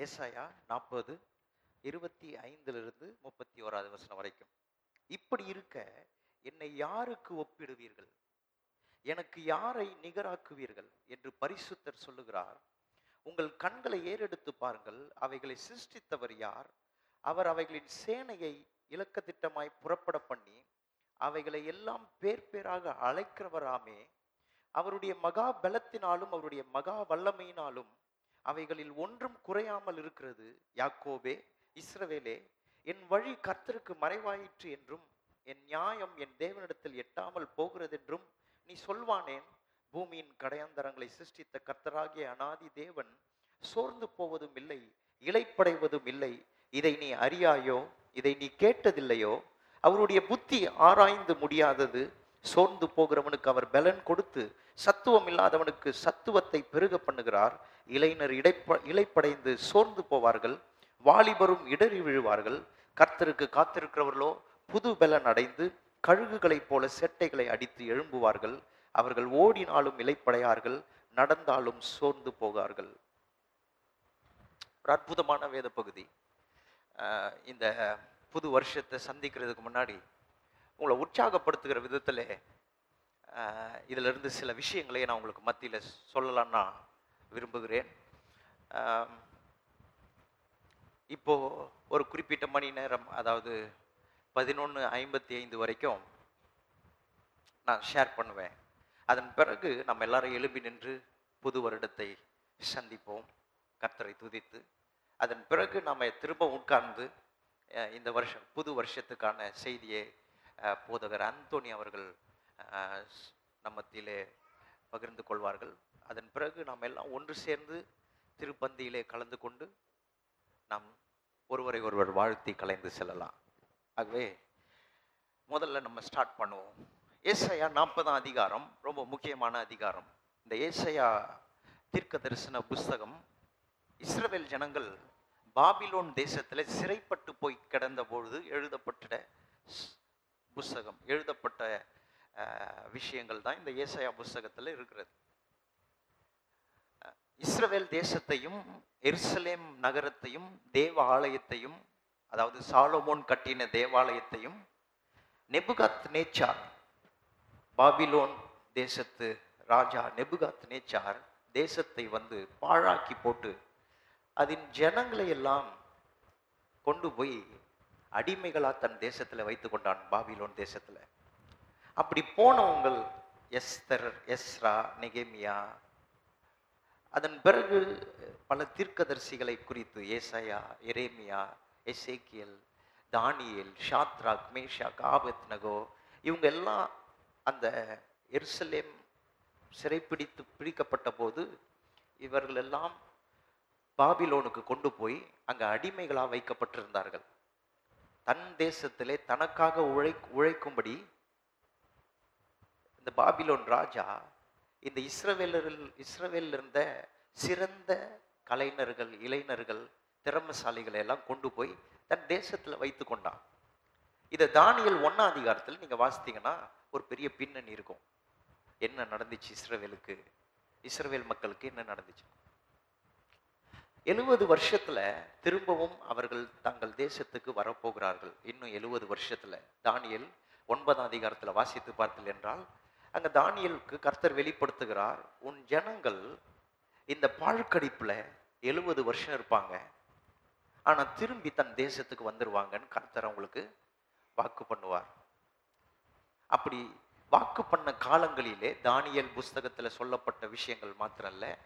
ஏசாயா நாற்பது இருபத்தி ஐந்திலிருந்து முப்பத்தி ஓராது வசனம் வரைக்கும். இப்படி இருக்க என்னை யாருக்கு ஒப்பிடுவீர்கள்? எனக்கு யாரை நிகராக்குவீர்கள்? என்று பரிசுத்தர் சொல்லுகிறார். உங்கள் கண்களை ஏறெடுத்து பாருங்கள். அவைகளை சிருஷ்டித்தவர் யார்? அவர் அவைகளின் சேனையை இலக்கத்திட்டமாய் புறப்பட பண்ணி அவைகளை எல்லாம் பேர் பேராக அழைக்கிறவராமே அவருடைய மகா பலத்தினாலும் அவருடைய மகா வல்லமையினாலும் அவைகளில் ஒன்றும் குறையாமல் இருக்கிறது. யாக்கோபே இஸ்ரவேலே என் வழி கர்த்தருக்கு மறைவாயிற்று என்றும் என் நியாயம் என் தேவனிடத்தில் எட்டாமல் போகிறதென்றும் நீ சொல்வானேன். பூமியின் கடையாந்தரங்களை சிருஷ்டித்த கர்த்தராகிய அனாதி தேவன் சோர்ந்து போவதும் இல்லை இலைப்படைவதும் இல்லை. இதை நீ அறியாயோ? இதை நீ கேட்டதில்லையோ? அவருடைய புத்தி ஆராய்ந்து முடியாதது. சோர்ந்து போகிறவனுக்கு அவர் பலன் கொடுத்து சத்துவம் இல்லாதவனுக்கு சத்துவத்தை பெருக பண்ணுகிறார். இளைஞர் இடைப்ப இலைப்படைந்து சோர்ந்து போவார்கள். வாலிபரும் இடறி விழுவார்கள். கர்த்தருக்கு காத்திருக்கிறவர்களோ புது பலன் அடைந்து கழுகுகளைப் போல செட்டைகளை அடித்து எழும்புவார்கள். அவர்கள் ஓடினாலும் இலைப்படையார்கள் நடந்தாலும் சோர்ந்து போகார்கள். ஒரு அற்புதமான வேத பகுதி இந்த புது வருஷத்தை சந்திக்கிறதுக்கு முன்னாடி உங்களை உற்சாகப்படுத்துகிற விதத்தில் இதிலிருந்து சில விஷயங்களை நான் உங்களுக்கு மத்தியில் சொல்லலான்னு நான் விரும்புகிறேன். இப்போது ஒரு குறிப்பிட்ட மணி நேரம் அதாவது பதினொன்று ஐம்பத்தி ஐந்து வரைக்கும் நான் ஷேர் பண்ணுவேன். அதன் பிறகு நம்ம எல்லாரும் எழுப்பி நின்று புது வருடத்தை சந்திப்போம். கர்த்தரை துதித்து அதன் பிறகு நம்ம திரும்ப உட்கார்ந்து இந்த வருஷம் புது வருஷத்துக்கான செய்தியை போதகர் அந்தோணி அவர்கள் நம்மத்திலே மத்தியிலே பகிர்ந்து கொள்வார்கள். அதன் பிறகு நாம் எல்லாம் ஒன்று சேர்ந்து திருப்பந்தியிலே கலந்து கொண்டு நாம் ஒருவரை ஒருவர் வாழ்த்தி கலைந்து செல்லலாம். ஆகவே முதல்ல நம்ம ஸ்டார்ட் பண்ணுவோம். ஏசையா நாற்பதாம் அதிகாரம் ரொம்ப முக்கியமான அதிகாரம். இந்த ஏசையா தீர்க்க தரிசன புஸ்தகம் இஸ்ரவேல் ஜனங்கள் பாபிலோன் தேசத்தில் சிறைப்பட்டு போய் கிடந்த பொழுது எழுதப்பட்ட புஸ்தகம் எழுதப்பட்ட விஷயங்கள் தான் இந்த ஏசாயா புஸ்தகத்தில் இருக்கிறது. இஸ்ரவேல் தேசத்தையும் எருசலேம் நகரத்தையும் தேவ ஆலயத்தையும் அதாவது சாலோமோன் கட்டின தேவாலயத்தையும் நெபுகாத் நேச்சார் பாபிலோன் தேசத்து ராஜா நெபுகாத் நேச்சார் தேசத்தை வந்து பாழாக்கி போட்டு அதன் ஜனங்களை எல்லாம் கொண்டு போய் அடிமைகளாக தன் தேசத்தில் வைத்து கொண்டான் பாபிலோன் தேசத்தில். அப்படி போனவங்கள் எஸ்தர் எஸ்ரா நெகேமியா. அதன் பிறகு பல தீர்க்கதரிசிகளை குறித்து ஏசையா எரேமியா எசேக்கியல் தானியேல் ஷாத்ராக் காபத் நகோ இவங்க எல்லாம் அந்த எருசலேம் சிறைப்பிடித்து பிடிக்கப்பட்ட போது இவர்கள் எல்லாம் பாபிலோனுக்கு கொண்டு போய் அங்கே அடிமைகளாக வைக்கப்பட்டிருந்தார்கள். தன் தேசத்திலே தனக்காக உழை உழைக்கும்படி இந்த பாபிலோன் ராஜா இந்த இஸ்ரவேலரில் இஸ்ரவேலில் இருந்த சிறந்த கலைஞர்கள் இளைஞர்கள் திறமசாலிகளை எல்லாம் கொண்டு போய் தன் தேசத்தில் வைத்து கொண்டான். இதை தானியல் ஒன்னாம் அதிகாரத்தில் நீங்கள் வாசித்தீங்கன்னா ஒரு பெரிய பின்னணி இருக்கும். என்ன நடந்துச்சு இஸ்ரவேலுக்கு? இஸ்ரவேல் மக்களுக்கு என்ன நடந்துச்சு? எழுபது வருஷத்துல திரும்பவும் அவர்கள் தங்கள் தேசத்துக்கு வரப்போகிறார்கள். இன்னும் எழுபது வருஷத்துல. தானியல் ஒன்பதாம் அதிகாரத்துல வாசித்து பார்த்தல் என்றால் அங்க தானியலுக்கு கர்த்தர் வெளிப்படுத்துகிறார் உன் ஜனங்கள் இந்த பாழ்கடிப்புல எழுபது வருஷம் இருப்பாங்க. ஆனா திரும்பி தன் தேசத்துக்கு வந்துருவாங்கன்னு கர்த்தர் அவங்களுக்கு வாக்கு பண்ணுவார். அப்படி வாக்கு பண்ண காலங்களிலே தானியல் புஸ்தகத்துல சொல்லப்பட்ட விஷயங்கள் மாத்திரம் இல்ல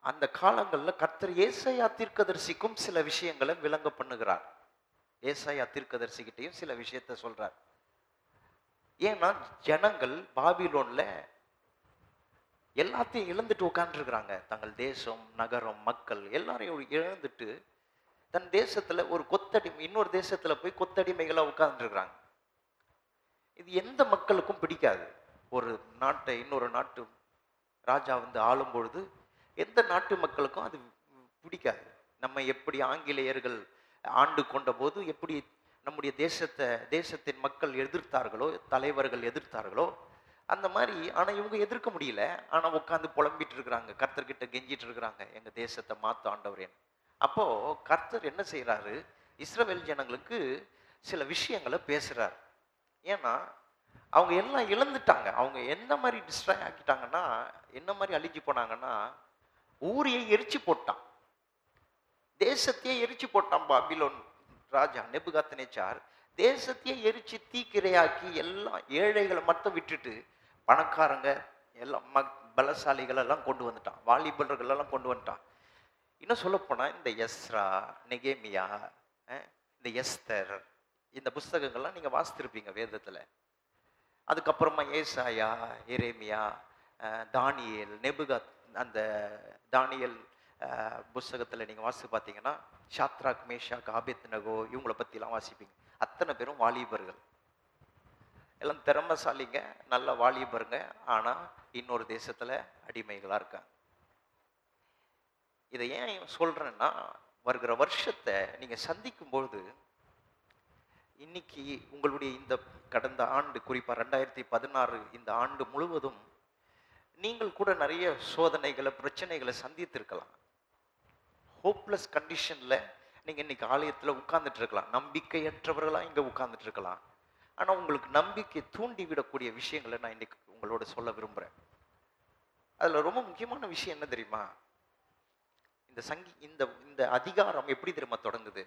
அந்த காலங்கள்ல கர்த்தர் ஏசையா தீர்க்கதரிசிக்கும் சில விஷயங்களை விளங்க பண்ணுகிறார். ஏசையா தீர்க்கதரிசிக்கிட்டையும் சில விஷயத்த சொல்றார். ஏன்னா ஜனங்கள் பாபிலோன்ல எல்லாத்தையும் இழந்துட்டு உட்காந்துருக்குறாங்க தங்கள் தேசம் நகரம் மக்கள் எல்லாரையும் இழந்துட்டு தன் தேசத்துல ஒரு கொத்தடிமை இன்னொரு தேசத்துல போய் கொத்தடிமைகளா உட்கார்ந்துருக்குறாங்க இது எந்த மக்களுக்கும் பிடிக்காது. ஒரு நாட்டை இன்னொரு நாட்டு ராஜா வந்து ஆளும் பொழுது எந்த நாட்டு மக்களுக்கும் அது பிடிக்காது. நம்ம எப்படி ஆங்கிலேயர்கள் ஆண்டு கொண்ட போது எப்படி நம்முடைய தேசத்தை தேசத்தின் மக்கள் எதிர்த்தார்களோ தலைவர்கள் எதிர்த்தார்களோ அந்த மாதிரி ஆனால் இவங்க எதிர்க்க முடியல. ஆனால் உட்காந்து புலம்பிட்டு இருக்கிறாங்க. கர்த்தர்கிட்ட கெஞ்சிட்டு இருக்கிறாங்க. எங்கள் தேசத்தை மாற்ற ஆண்டவரேன் அப்போது கர்த்தர் என்ன செய்கிறாரு இஸ்ரவேல் ஜனங்களுக்கு சில விஷயங்களை பேசுறாரு. ஏன்னா அவங்க எல்லாம் இழந்துட்டாங்க. அவங்க என்ன மாதிரி டிஸ்ட்ராய் ஆக்கிட்டாங்கன்னா என்ன மாதிரி அழிஞ்சு போனாங்கன்னா ஊரையே எரிச்சு போட்டான். தேசத்தையே எரிச்சு போட்டான் பாபிலோன். ராஜா நெபுகாத்தனேச்சார் தேசத்தையே எரிச்சு தீக்கிரையாக்கி எல்லாம் ஏழைகளை மட்டும் விட்டுட்டு பணக்காரங்க எல்லாம் மக் பலசாலிகளெல்லாம் கொண்டு வந்துட்டான். வாலிபலர்களெல்லாம் கொண்டு வந்துட்டான். இன்னும் சொல்லப்போனால் இந்த எஸ்ரா நெகேமியா இந்த எஸ்தர் இந்த புஸ்தகங்கள்லாம் நீங்கள் வாசித்திருப்பீங்க வேதத்தில். அதுக்கப்புறமா ஏசாயா எரேமியா தானியல் தானியேல் நெபுகாத் அந்த தானியல் புஸ்தகத்தில் நீங்கள் வாசித்து பார்த்தீங்கன்னா ஷாத்ராக் மேஷாக் ஆபேத் நகோ இவங்கள பத்திலாம் வாசிப்பீங்க. அத்தனை பேரும் வாலிபர்கள். எல்லாம் திறமைசாலிங்க நல்ல வாலிபருங்க. ஆனா இன்னொரு தேசத்துல அடிமைகளா இருக்காங்க. இதை ஏன் சொல்றேன்னா வருகிற வருஷத்தை நீங்க சந்திக்கும்பொழுது இன்னைக்கு உங்களுடைய இந்த கடந்த ஆண்டு குறிப்பா ரெண்டாயிரத்தி பதினாறு இந்த ஆண்டு முழுவதும் நீங்கள் கூட நிறைய சோதனைகளை பிரச்சனைகளை சந்தித்திருக்கலாம். ஹோப்லெஸ் கண்டிஷனில் நீங்கள் இன்றைக்கி ஆலயத்தில் உட்கார்ந்துட்டு இருக்கலாம் நம்பிக்கையற்றவர்களாக இங்கே உட்கார்ந்துட்டு இருக்கலாம் ஆனால் உங்களுக்கு நம்பிக்கை தூண்டி விடக்கூடிய விஷயங்களை நான் இன்றைக்கி உங்களோட சொல்ல விரும்புகிறேன் அதில் ரொம்ப முக்கியமான விஷயம் என்ன தெரியுமா? இந்த சங்கி இந்த இந்த அதிகாரம் எப்படி தெரியுமா தொடங்குது?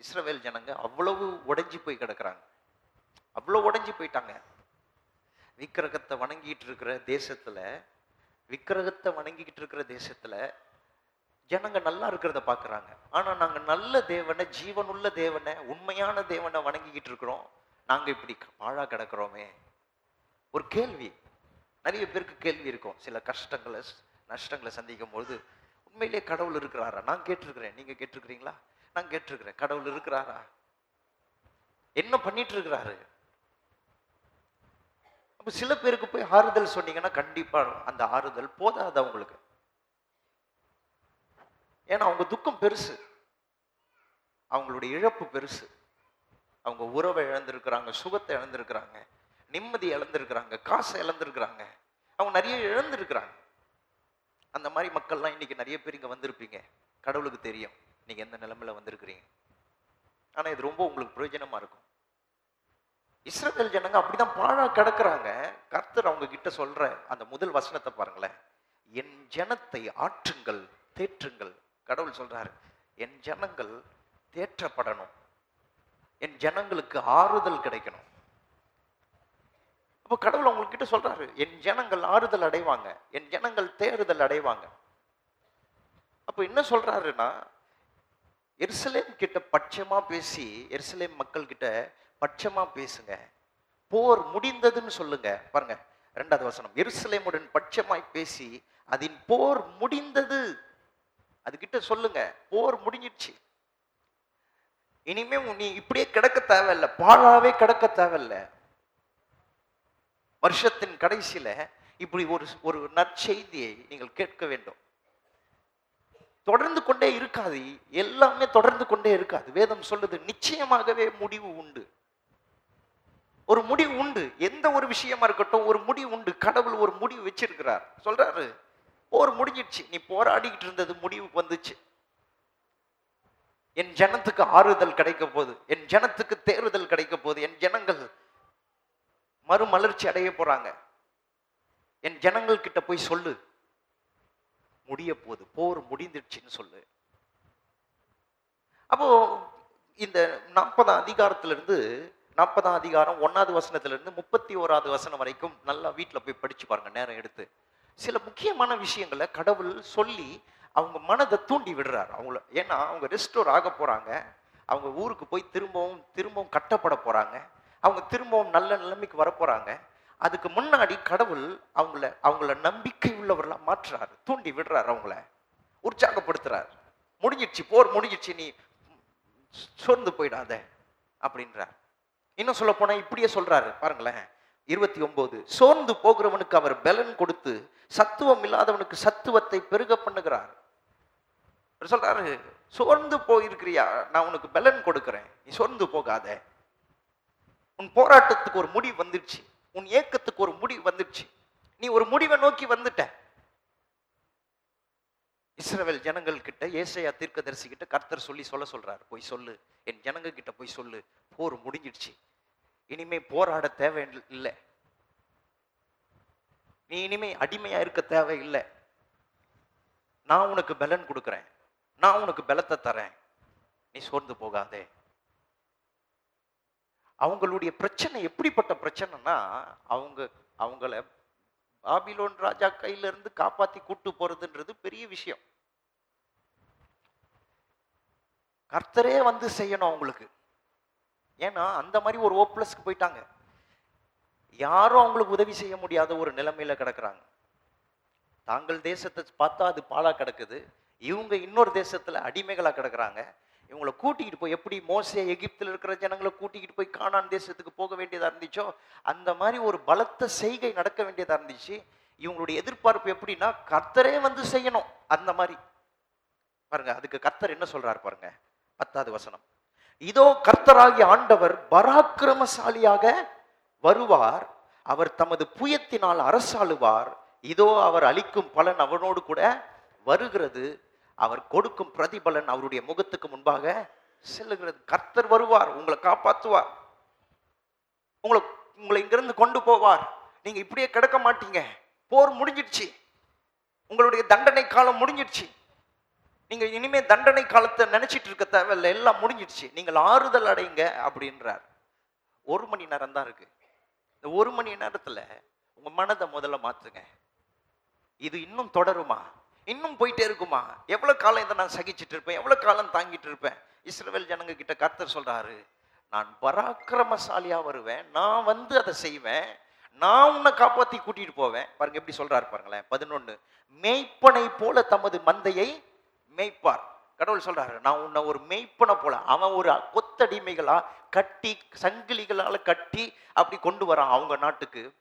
இஸ்ரவேல் ஜனங்க அவ்வளவு உடைஞ்சி போய் கிடக்குறாங்க. அவ்வளோ உடைஞ்சி போயிட்டாங்க. விக்கிரகத்தை வணங்கிட்டு இருக்கிற தேசத்தில் விக்கிரகத்தை வணங்கிக்கிட்டு இருக்கிற தேசத்தில் ஜனங்க நல்லா இருக்கிறத பார்க்கறாங்க ஆனால் நாங்கள் நல்ல தேவனை ஜீவனுள்ள தேவனை உண்மையான தேவனை வணங்கிக்கிட்டு இருக்கிறோம். நாங்கள் இப்படி பாழா கிடக்குறோமே. ஒரு கேள்வி. நிறைய பேருக்கு கேள்வி இருக்கும். சில கஷ்டங்களை நஷ்டங்களை சந்திக்கும் பொழுது உண்மையிலே கடவுள் இருக்கிறாரா? நான் கேட்டிருக்கிறேன். நீங்க கேட்டிருக்கிறீங்களா? நான் கேட்டிருக்கிறேன். கடவுள் இருக்கிறாரா? என்ன பண்ணிட்டு இருக்கிறாரு? அப்போ சில பேருக்கு போய் ஆறுதல் சொன்னீங்கன்னா கண்டிப்பாக அந்த ஆறுதல் போதாது அவங்களுக்கு ஏன்னா அவங்க துக்கம் பெருசு. அவங்களுடைய இழப்பு பெருசு. அவங்க உறவை இழந்திருக்கிறாங்க சுகத்தை இழந்திருக்கிறாங்க நிம்மதி இழந்திருக்கிறாங்க காசை இழந்திருக்கிறாங்க. அவங்க நிறைய இழந்திருக்கிறாங்க. அந்த மாதிரி மக்கள்லாம் இன்னைக்கு நிறைய பேர் இங்கே வந்திருப்பீங்க. கடவுளுக்கு தெரியும் நீங்கள் எந்த நிலைமையில் வந்திருக்கிறீங்க. ஆனால் இது ரொம்ப உங்களுக்கு பிரயோஜனமாக இருக்கும். இஸ்ரேல் ஜனங்க அப்படிதான் பாழா கிடக்குறாங்க. கர்த்தர் அவங்க கிட்ட சொல்ற அந்த முதல் வசனத்தை பாருங்களேன். என் ஜனத்தை ஆற்றுங்கள் தேற்றுங்கள் கடவுள் சொல்றாரு என் ஜனங்கள் தேற்றப்படணும். என் ஜனங்களுக்கு ஆறுதல் கிடைக்கணும். அப்போ கடவுள் அவங்க கிட்ட சொல்றாரு என் ஜனங்கள் ஆறுதல் அடைவாங்க. என் ஜனங்கள் தேறுதல் அடைவாங்க. அப்போ என்ன சொல்றாருன்னா எருசலேம் கிட்ட பட்சமா பேசி எருசலேம் மக்கள் கிட்ட பட்சமா பேசுங்க. போர் முடிந்ததுன்னு சொல்லுங்க. பாருங்க ரெண்டாவது வசனம். எருசலேமுடன் பட்சமாய் பேசி அதன் போர் முடிந்தது அதுகிட்ட சொல்லுங்க போர் முடிஞ்சிடுச்சு. இனிமே நீ இப்படியே கிடக்க தேவையில்ல பாழாவே கிடக்க தேவையில்ல. வருஷத்தின் கடைசியில இப்படி ஒரு ஒரு நற்செய்தியை நீங்கள் கேட்க வேண்டும். தொடர்ந்து கொண்டே இருக்காது எல்லாமே தொடர்ந்து கொண்டே இருக்காது. வேதம் சொல்லுது நிச்சயமாகவே முடிவு உண்டு. ஒரு முடிவு உண்டு. எந்த ஒரு விஷயமா இருக்கட்டும் ஒரு முடிவு உண்டு. கடவுள் ஒரு முடிவு வச்சிருக்கிறார். சொல்றாரு. போர் முடிஞ்சிடுச்சு. நீ போராடிக்கிட்டு இருந்தது முடிவுக்கு வந்துச்சு. என் ஜனத்துக்கு ஆறுதல் கிடைக்க போகுது. என் ஜனத்துக்கு தேறுதல் கிடைக்க போகுது. என் ஜனங்கள் மறுமலர்ச்சி அடைய போறாங்க. என் ஜனங்கள் கிட்ட போய் சொல்லு. முடிய போகுது. போர் முடிந்துடுச்சுன்னு சொல்லு. அப்போ இந்த நாற்பதாம் அதிகாரத்துல இருந்து நாற்பதாம் அதிகாரம் ஒன்னாவது வசனத்துல இருந்து முப்பத்தி ஓராவது வசனம் வரைக்கும் நல்லா வீட்டில் போய் படிச்சு பாருங்க நேரம் எடுத்து. சில முக்கியமான விஷயங்களை கடவுள் சொல்லி அவங்க மனதை தூண்டி விடுறாரு. அவங்கள ஏன்னா அவங்க ரெஸ்டோர் ஆக போகிறாங்க அவங்க ஊருக்கு போய் திரும்பவும் திரும்பவும் கட்டப்பட போகிறாங்க அவங்க திரும்பவும் நல்ல நிலைமைக்கு வரப்போகிறாங்க அதுக்கு முன்னாடி கடவுள் அவங்கள அவங்கள நம்பிக்கை உள்ளவர்களாக மாற்றுறாரு. தூண்டி விடுறாரு அவங்கள. உற்சாகப்படுத்துறாரு. முடிஞ்சிடுச்சு போர் முடிஞ்சிடுச்சு நீ சோர்ந்து போயிடாத அப்படின்றார். இன்னும் சொல்ல போனால் இப்படியே சொல்கிறாரு பாருங்களேன். இருபத்தி ஒன்பது சோர்ந்து போகிறவனுக்கு அவர் பலன் கொடுத்து சத்துவம் இல்லாதவனுக்கு சத்துவத்தை பெருக பண்ணுகிறார். சொல்றாரு சோர்ந்து போயிருக்கிறியா? நான் உனக்கு பலன் கொடுக்கிறேன். நீ சோர்ந்து போகாத. உன் போராட்டத்துக்கு ஒரு முடிவு வந்துடுச்சு. உன் ஏக்கத்துக்கு ஒரு முடிவு வந்துடுச்சு. நீ ஒரு முடிவை நோக்கி வந்துட்ட. இஸ்ரவேல் ஜனங்கள் கிட்ட ஏசையா தீர்க்கதரிசி கிட்ட கர்த்தர் சொல்லி சொல்ல சொல்றாரு. போய் சொல்லு. என் ஜனங்க கிட்ட போய் சொல்லு. போர் முடிஞ்சிடுச்சு. இனிமே போராட தேவை இல்லை நீ இனிமே அடிமையா இருக்க தேவை இல்லை நான் உனக்கு பலன் கொடுக்குறேன். நான் உனக்கு பலத்தை தரேன். நீ சோர்ந்து போகாதே. அவங்களுடைய பிரச்சனை எப்படிப்பட்ட பிரச்சனைனா அவங்க அவங்கள பாபிலோன் ராஜா கையில இருந்து காப்பாத்தி கூட்டு போறதுன்றது பெரிய விஷயம். கர்த்தரே வந்து செய்யணும் அவங்களுக்கு. ஏன்னா அந்த மாதிரி ஒரு ஓப்ளஸ்க்கு போயிட்டாங்க. யாரும் அவங்களுக்கு உதவி செய்ய முடியாத ஒரு நிலைமையில கிடக்குறாங்க. தாங்கள் தேசத்தை பார்த்தா அது பாலா கிடக்குது. இவங்க இன்னொரு தேசத்துல அடிமைகளா கிடக்குறாங்க. இவங்களை கூட்டிகிட்டு போய் எப்படி மோசே எகிப்தில் இருக்கிற ஜனங்களை கூட்டிக்கிட்டு போய் காணான் தேசத்துக்கு போக வேண்டியதாக இருந்துச்சோ அந்த மாதிரி ஒரு பலத்த செய்கை நடக்க வேண்டியதாக இருந்துச்சு. இவங்களுடைய எதிர்பார்ப்பு எப்படின்னா கர்த்தரே வந்து செய்யணும். அந்த மாதிரி. பாருங்க அதுக்கு கர்த்தர் என்ன சொல்றாரு பாருங்க பத்தாவது வசனம். இதோ கர்த்தராகிய ஆண்டவர் பராக்கிரமசாலியாக வருவார். அவர் தமது புயத்தினால் அரசாளுவார். இதோ அவர் அளிக்கும் பலன் அவனோடு கூட வருகிறது. அவர் கொடுக்கும் பிரதிபலன் அவருடைய முகத்துக்கு முன்பாக செல்லுகிறது. கர்த்தர் வருவார் உங்களை காப்பாற்றுவார். உங்களை உங்களை இங்கிருந்து கொண்டு போவார். நீங்க இப்படியே கிடக்க மாட்டீங்க. போர் முடிஞ்சிடுச்சு. உங்களுடைய தண்டனை காலம் முடிஞ்சிடுச்சு. நீங்க இனிமே தண்டனை காலத்தை நினைச்சிட்டு இருக்க தேவையில்லை எல்லாம் முடிஞ்சிடுச்சு. நீங்கள் ஆறுதல் அடைங்க அப்படின்றார். ஒரு மணி நேரம் தான் இருக்கு. இந்த ஒரு மணி நேரத்துல உங்க மனதை முதல்ல மாத்துங்க. இது இன்னும் தொடருமா? இன்னும் போயிட்டே இருக்குமா? எவ்வளவு காலம் இதை நான் சகிச்சிட்டு இருப்பேன்? எவ்வளவு காலம் தாங்கிட்டு இருப்பேன்? இஸ்ரேல் ஜனங்க கிட்ட கர்த்தர் சொல்றாரு நான் பராக்கிரமசாலியா வருவேன். நான் வந்து அதை செய்வேன். நான் உன்னை காப்பாத்தி கூட்டிட்டு போவேன். பாருங்க எப்படி சொல்றாரு பாருங்களேன். பதினொன்னு மேய்ப்பனை போல தமது மந்தையை மேய்ப்பார். கடவுள் சொல்றாரு நான் உன்னை ஒரு மெய்ப்பனை போல அவன் ஒரு கொத்தடிமைகளா கட்டி சங்கிலிகளால கட்டி அப்படி கொண்டு வரான் அவங்க நாட்டுக்கு.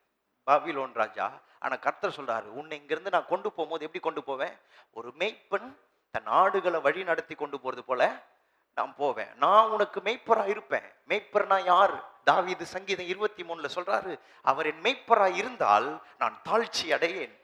பாபிலோன் ராஜா ஆனா கர்த்தர் சொல்றாரு உன்னை இங்கிருந்து நான் கொண்டு போகும்போது எப்படி கொண்டு போவேன்? ஒரு மெய்ப்பன் தன் ஆடுகளை வழி நடத்தி கொண்டு போறது போல நான் போவேன். நான் உனக்கு மெய்ப்பரா இருப்பேன். மெய்ப்பர்னா யார்? தாவிது சங்கீதம் இருபத்தி மூணுல சொல்றாரு அவர் என் மெய்ப்பரா இருந்தால் நான் தாழ்ச்சி அடையேன்.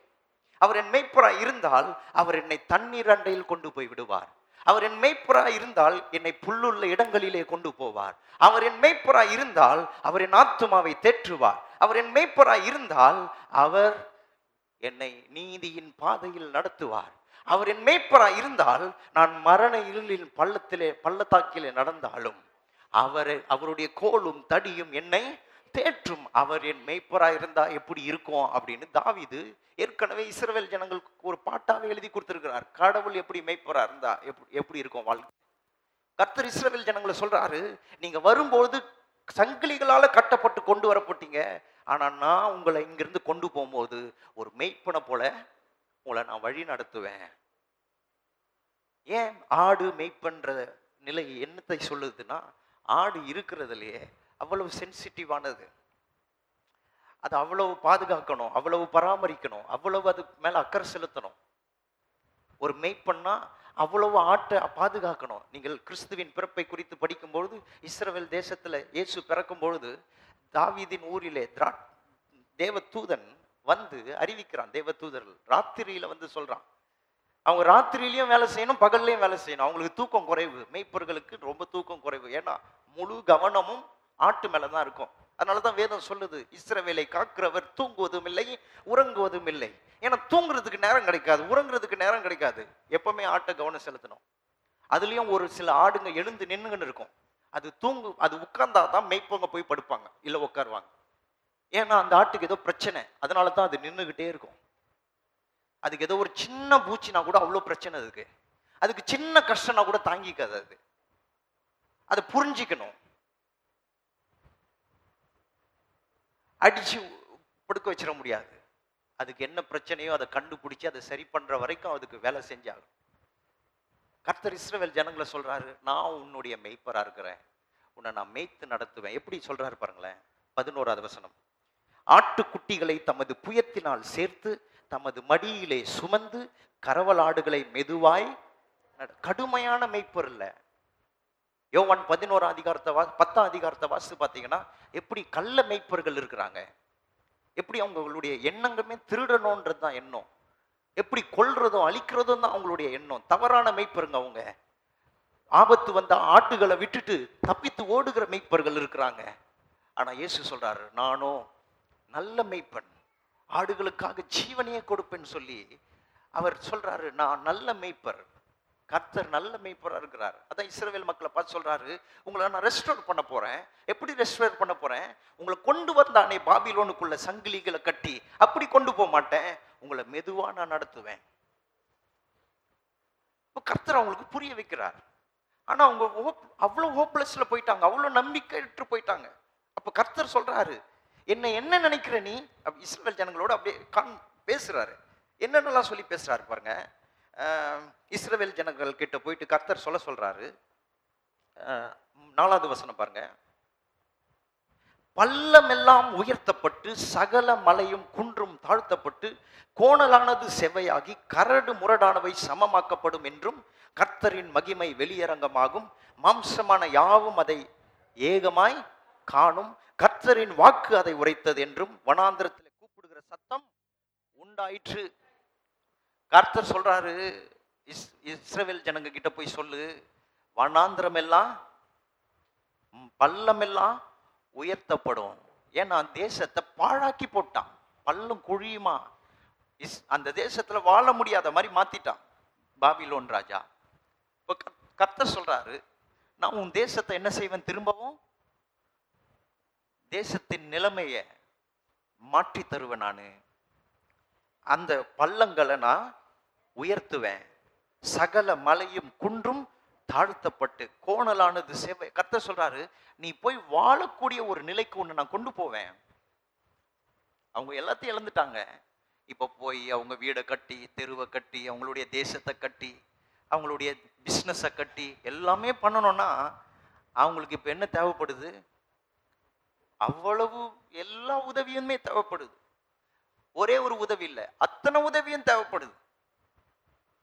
அவர் என் மெய்ப்புறாய் இருந்தால் அவர் என்னை தண்ணீர் அண்டையில் கொண்டு போய் விடுவார். அவர் என் மெய்ப்புறாய் இருந்தால் என்னை புல்லுள்ள இடங்களிலே கொண்டு போவார். அவர் என் மெய்ப்புறாய் இருந்தால் அவர் என் ஆத்துமாவை தேற்றுவார். அவர் என் மெய்ப்புறாய் இருந்தால் அவர் என்னை நீதியின் பாதையில் நடத்துவார். அவர் என் மேய்ப்பரா இருந்தால் நான் மரண இருளின் பள்ளத்திலே பள்ளத்தாக்கிலே நடந்தாலும் அவர் அவருடைய கோலும் தடியும் என்னை தேற்றும் அவர் என் மேய்ப்பரா எப்படி இருக்கும் அப்படின்னு தாவிது ஏற்கனவே இஸ்ரவேல் ஜனங்களுக்கு ஒரு பாட்டாவே எழுதி கொடுத்துருக்கிறார். கடவுள் எப்படி மேய்ப்பரா இருந்தா எப்படி எப்படி இருக்கும் வாழ்க்கை? கர்த்தர் இஸ்ரவேல் ஜனங்களை சொல்றாரு நீங்க வரும்போது சங்கிலிகளால கட்டப்பட்டு கொண்டு வரப்பட்டீங்க. ஆனா நான் உங்களை இங்கிருந்து கொண்டு போகும்போது ஒரு மெய்ப்பனை போல உங்களை நான் வழி நடத்துவேன். ஏன்? ஆடு மெய்ப்பன்ற நிலை என்னத்தை சொல்லுதுன்னா ஆடு இருக்கிறதுலையே அவ்வளவு சென்சிட்டிவானது அது அவ்வளவு பாதுகாக்கணும் அவ்வளவு பராமரிக்கணும் அவ்வளவு அது மேலே அக்கறை செலுத்தணும். ஒரு மெய்ப்பன்னா அவ்வளவு ஆட்டை பாதுகாக்கணும். நீங்கள் கிறிஸ்துவின் பிறப்பை குறித்து படிக்கும்பொழுது இஸ்ரவேல் தேசத்துல இயேசு பிறக்கும் பொழுது தாவீதின் ஊரிலே திரா தேவ தூதன் வந்து அறிவிக்கிறான். தேவ தூதர்கள் ராத்திரியில வந்து சொல்றான். அவங்க ராத்திரியிலயும் வேலை செய்யணும் பகல்லையும் வேலை செய்யணும். அவங்களுக்கு தூக்கம் குறைவு. மெய்ப்பர்களுக்கு ரொம்ப தூக்கம் குறைவு. ஏன்னா முழு கவனமும் ஆட்டு மேலே தான் இருக்கும். அதனாலதான் வேதம் சொல்லுது இஸ்ரவேலை காக்கிறவர் தூங்குவதும் இல்லை உறங்குவதும் இல்லை. ஏன்னா தூங்குறதுக்கு நேரம் கிடைக்காது உறங்குறதுக்கு நேரம் கிடைக்காது. எப்பவுமே ஆட்டை கவனம் செலுத்தணும். அதுலேயும் ஒரு சில ஆடுங்க எழுந்து நின்றுங்கன்னு இருக்கும். அது தூங்கு அது உட்கார்ந்தா தான் மெய்ப்பவங்க போய் படுப்பாங்க இல்லை உட்காருவாங்க. ஏன்னா அந்த ஆட்டுக்கு ஏதோ பிரச்சனை அதனால தான் அது நின்றுகிட்டே இருக்கும். அதுக்கு ஏதோ ஒரு சின்ன பூச்சினா கூட அவ்வளோ பிரச்சனை அதுக்கு அதுக்கு சின்ன கஷ்டம்னா கூட தாங்கிக்காது அது. அதை புரிஞ்சிக்கணும். அடித்து படுக்க வச்சிட முடியாது. அதுக்கு என்ன பிரச்சனையோ அதை கண்டுபிடிச்சி அதை சரி பண்ணுற வரைக்கும் அதுக்கு வேலை செஞ்சாகும் கர்த்தர் இஸ்ரவேல் ஜனங்களை சொல்கிறாரு நான் உன்னுடைய மெய்ப்பராக இருக்கிறேன். உன்னை நான் மேய்த்து நடத்துவேன். எப்படி சொல்கிறாரு பாருங்களேன் பதினோராவது வசனம். ஆட்டுக்குட்டிகளை தமது புயத்தினால் சேர்த்து தமது மடியிலே சுமந்து கரவலாடுகளை மெதுவாய் கடுமையான மெய்ப்பொருள் யோவான் பதினோரா அதிகாரத்தை வா பத்தாம் அதிகாரத்தை வாசித்து பார்த்தீங்கன்னா எப்படி கள்ள மெய்ப்பர்கள் இருக்கிறாங்க. எப்படி அவங்களுடைய எண்ணங்களுமே திருடணுன்றது தான் எண்ணம். எப்படி கொள்றதும் அழிக்கிறதும் தான் அவங்களுடைய எண்ணம். தவறான மெய்ப்பருங்க அவங்க. ஆபத்து வந்த ஆட்டுகளை விட்டுட்டு தப்பித்து ஓடுகிற மெய்ப்பர்கள் இருக்கிறாங்க. ஆனால் இயேசு சொல்றாரு நானும் நல்ல மெய்ப்பன். ஆடுகளுக்காக ஜீவனையே கொடுப்பேன்னு சொல்லி அவர் சொல்றாரு நான் நல்ல மெய்ப்பர். கர்த்தர் நல்ல மெய்ப்பரா இருக்கிறார் அதான் இஸ்ரவேல் மக்களை பார்த்து சொல்கிறாரு உங்களை நான் ரெஸ்டோர் பண்ண போகிறேன் எப்படி ரெஸ்டோர் பண்ண போகிறேன் உங்களை கொண்டு வந்தானே பாபிலோனுக்குள்ள சங்கிலிகளை கட்டி அப்படி கொண்டு போக மாட்டேன். உங்களை மெதுவாக நான் நடத்துவேன். இப்போ கர்த்தர் அவங்களுக்கு புரிய வைக்கிறார். ஆனால் அவங்க ஹோப் அவ்வளோ ஹோப்லெஸ்ல போயிட்டாங்க. அவ்வளவு நம்பிக்கையற்று போயிட்டாங்க. அப்போ கர்த்தர் சொல்கிறாரு என்ன என்ன நினைக்கிற நீ? இஸ்ரேல் இஸ்ரவேல் ஜனங்களோட அப்படியே கான் பேசுகிறாரு என்னென்னலாம் சொல்லி பேசுகிறாரு பாருங்கள் இஸ்ரவேல் ஜனங்கள் கிட்ட போயிட்டு கர்த்தர் சொல்ல சொல்றாரு. நாலாவது வசனம் பாருங்க. பள்ளமெல்லாம் உயர்த்தப்பட்டு சகல மலையும் குன்றும் தாழ்த்தப்பட்டு கோணலானது செவையாகி கரடு முரடானவை சமமாக்கப்படும் என்றும் கர்த்தரின் மகிமை வெளியரங்கமாகும். மாம்சமான யாவும் அதை ஏகமாய் காணும். கர்த்தரின் வாக்கு அதை உரைத்தது என்றும் வனாந்திரத்தில் கூப்பிடுகிற சத்தம் உண்டாயிற்று. கர்த்தர் சொல்றாரு இஸ் இஸ்ரேவேல் ஜனங்க கிட்ட போய் சொல்லு. வனாந்திரம் எல்லாம் பள்ளமெல்லாம் உயர்த்தப்படும். ஏன்னா தேசத்தை பாழாக்கி போட்டான். பள்ளம் குழியுமா? இஸ் அந்த தேசத்துல வாழ முடியாத மாதிரி மாத்திட்டான். பாபிலோன் ராஜா. இப்போ கர்த்தர் சொல்றாரு நான் உன் தேசத்தை என்ன செய்வேன் திரும்பவும்? தேசத்தின் நிலைமையை மாற்றி தருவேன் நான். அந்த பள்ளங்களை நான் உயர்த்துவேன். சகல மலையும் குன்றும் தாழ்த்தப்பட்டு கோணலானது சேவை கத்த சொல்றாரு நீ போய் வாழக்கூடிய ஒரு நிலைக்கு ஒன்று நான் கொண்டு போவேன். அவங்க எல்லாத்தையும் இழந்துட்டாங்க. இப்போ போய் அவங்க வீடை கட்டி தெருவை கட்டி அவங்களுடைய தேசத்தை கட்டி அவங்களுடைய பிஸ்னஸை கட்டி எல்லாமே பண்ணணும்னா அவங்களுக்கு இப்போ என்ன தேவைப்படுது? அவ்வளவு எல்லா உதவியுமே தேவைப்படுது. ஒரே ஒரு உதவி இல்லை அத்தனை உதவியும் தேவைப்படுது.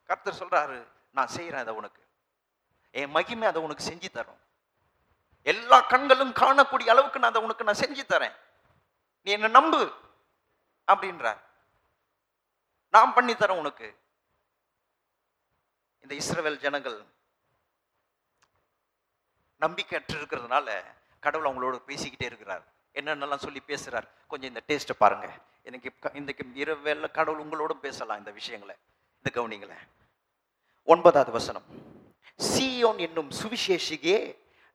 கர்த்தர் சொல்றாரு நான் செய்யறேன் அதை உனக்கு. என் மகிமை அதை உனக்கு செஞ்சு தரும். எல்லா கண்களும் காணக்கூடிய அளவுக்கு நான் அதை உனக்கு நான் செஞ்சு தரேன். நீ என்ன நம்பு அப்படின்றார். நான் பண்ணி தரேன் உனக்கு. இந்த இஸ்ரவேல் ஜனங்கள் நம்பிக்கையற்று இருக்கிறதுனால கடவுள் அவங்களோட பேசிக்கிட்டே இருக்கிறார். என்னென்னலாம் சொல்லி பேசுறார்? கொஞ்சம் இந்த டேஸ்ட்டை பாருங்க. எனக்கு இந்த இன்றைக்கு இரவேல கடவுள் உங்களோட பேசலாம் இந்த விஷயங்களை. இந்த கவனிங்களேன். ஒன்பதாவது வசனம். சீயோன் என்னும் சுவிசேஷிகே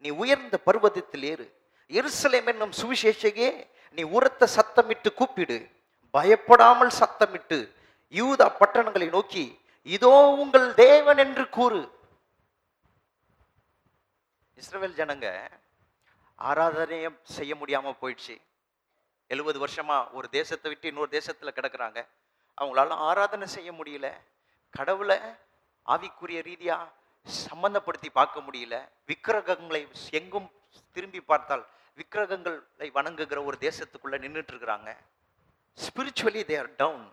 நீ உயர்ந்த பர்வதத்தில் ஏறு. எருசலேம் என்னும் சுவிசேஷிகே நீ உரத்த சத்தமிட்டு கூப்பிடு. பயப்படாமல் சத்தமிட்டு யூதா பட்டணங்களை நோக்கி இதோ உங்கள் தேவன் என்று கூறு. இஸ்ரவேல் ஜனங்க ஆராதனையும் செய்ய முடியாம போயிடுச்சு. எழுபது வருஷமா ஒரு தேசத்தை விட்டு இன்னொரு தேசத்துல கிடக்குறாங்க. அவங்களால ஆராதனை செய்ய முடியல. கடவுளை ஆவிக்குரிய ரீதியா சம்பந்தப்படுத்தி பார்க்க முடியல. விக்கிரகங்களை எங்கும் திரும்பி பார்த்தால் விக்கிரகங்களை வணங்குகிற ஒரு தேசத்துக்குள்ள நின்றுட்டு இருக்கிறாங்க ஸ்பிரிச்சுவலி தே ஆர் டவுன்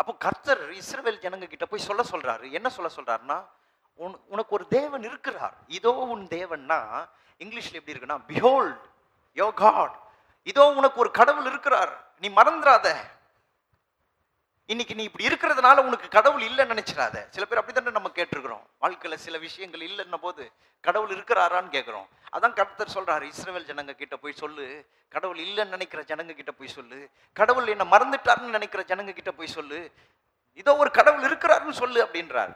அப்போ கர்த்தர் இஸ்ரவேல் ஜனங்க கிட்ட போய் சொல்ல சொல்றாரு. என்ன சொல்ல சொல்றாருன்னா உன் உனக்கு ஒரு தேவன் இருக்கிறார். இதோ உன் தேவன்னா. இங்கிலீஷ்ல எப்படி இருக்குன்னா பிஹோல்ட் யோ காட் இதோ உனக்கு ஒரு கடவுள் இருக்கிறார். நீ மறந்துடாத இன்னைக்கு நீ இப்படி இருக்கிறதுனால உனக்கு கடவுள் இல்லைன்னு நினைச்சிடாத. சில பேர் அப்படித்தானே நம்ம கேட்டிருக்கிறோம். வாழ்க்கையில சில விஷயங்கள் இல்லைன்ன போது கடவுள் இருக்கிறாரான்னு கேட்கிறோம். அதான் கர்த்தர் சொல்றாரு இஸ்ரேல் ஜனங்க கிட்ட போய் சொல்லு. கடவுள் இல்லைன்னு நினைக்கிற ஜனங்க கிட்ட போய் சொல்லு. கடவுள் என்ன மறந்துட்டாருன்னு நினைக்கிற ஜனங்க கிட்ட போய் சொல்லு. இதோ ஒரு கடவுள் இருக்கிறாருன்னு சொல்லு அப்படின்றார்.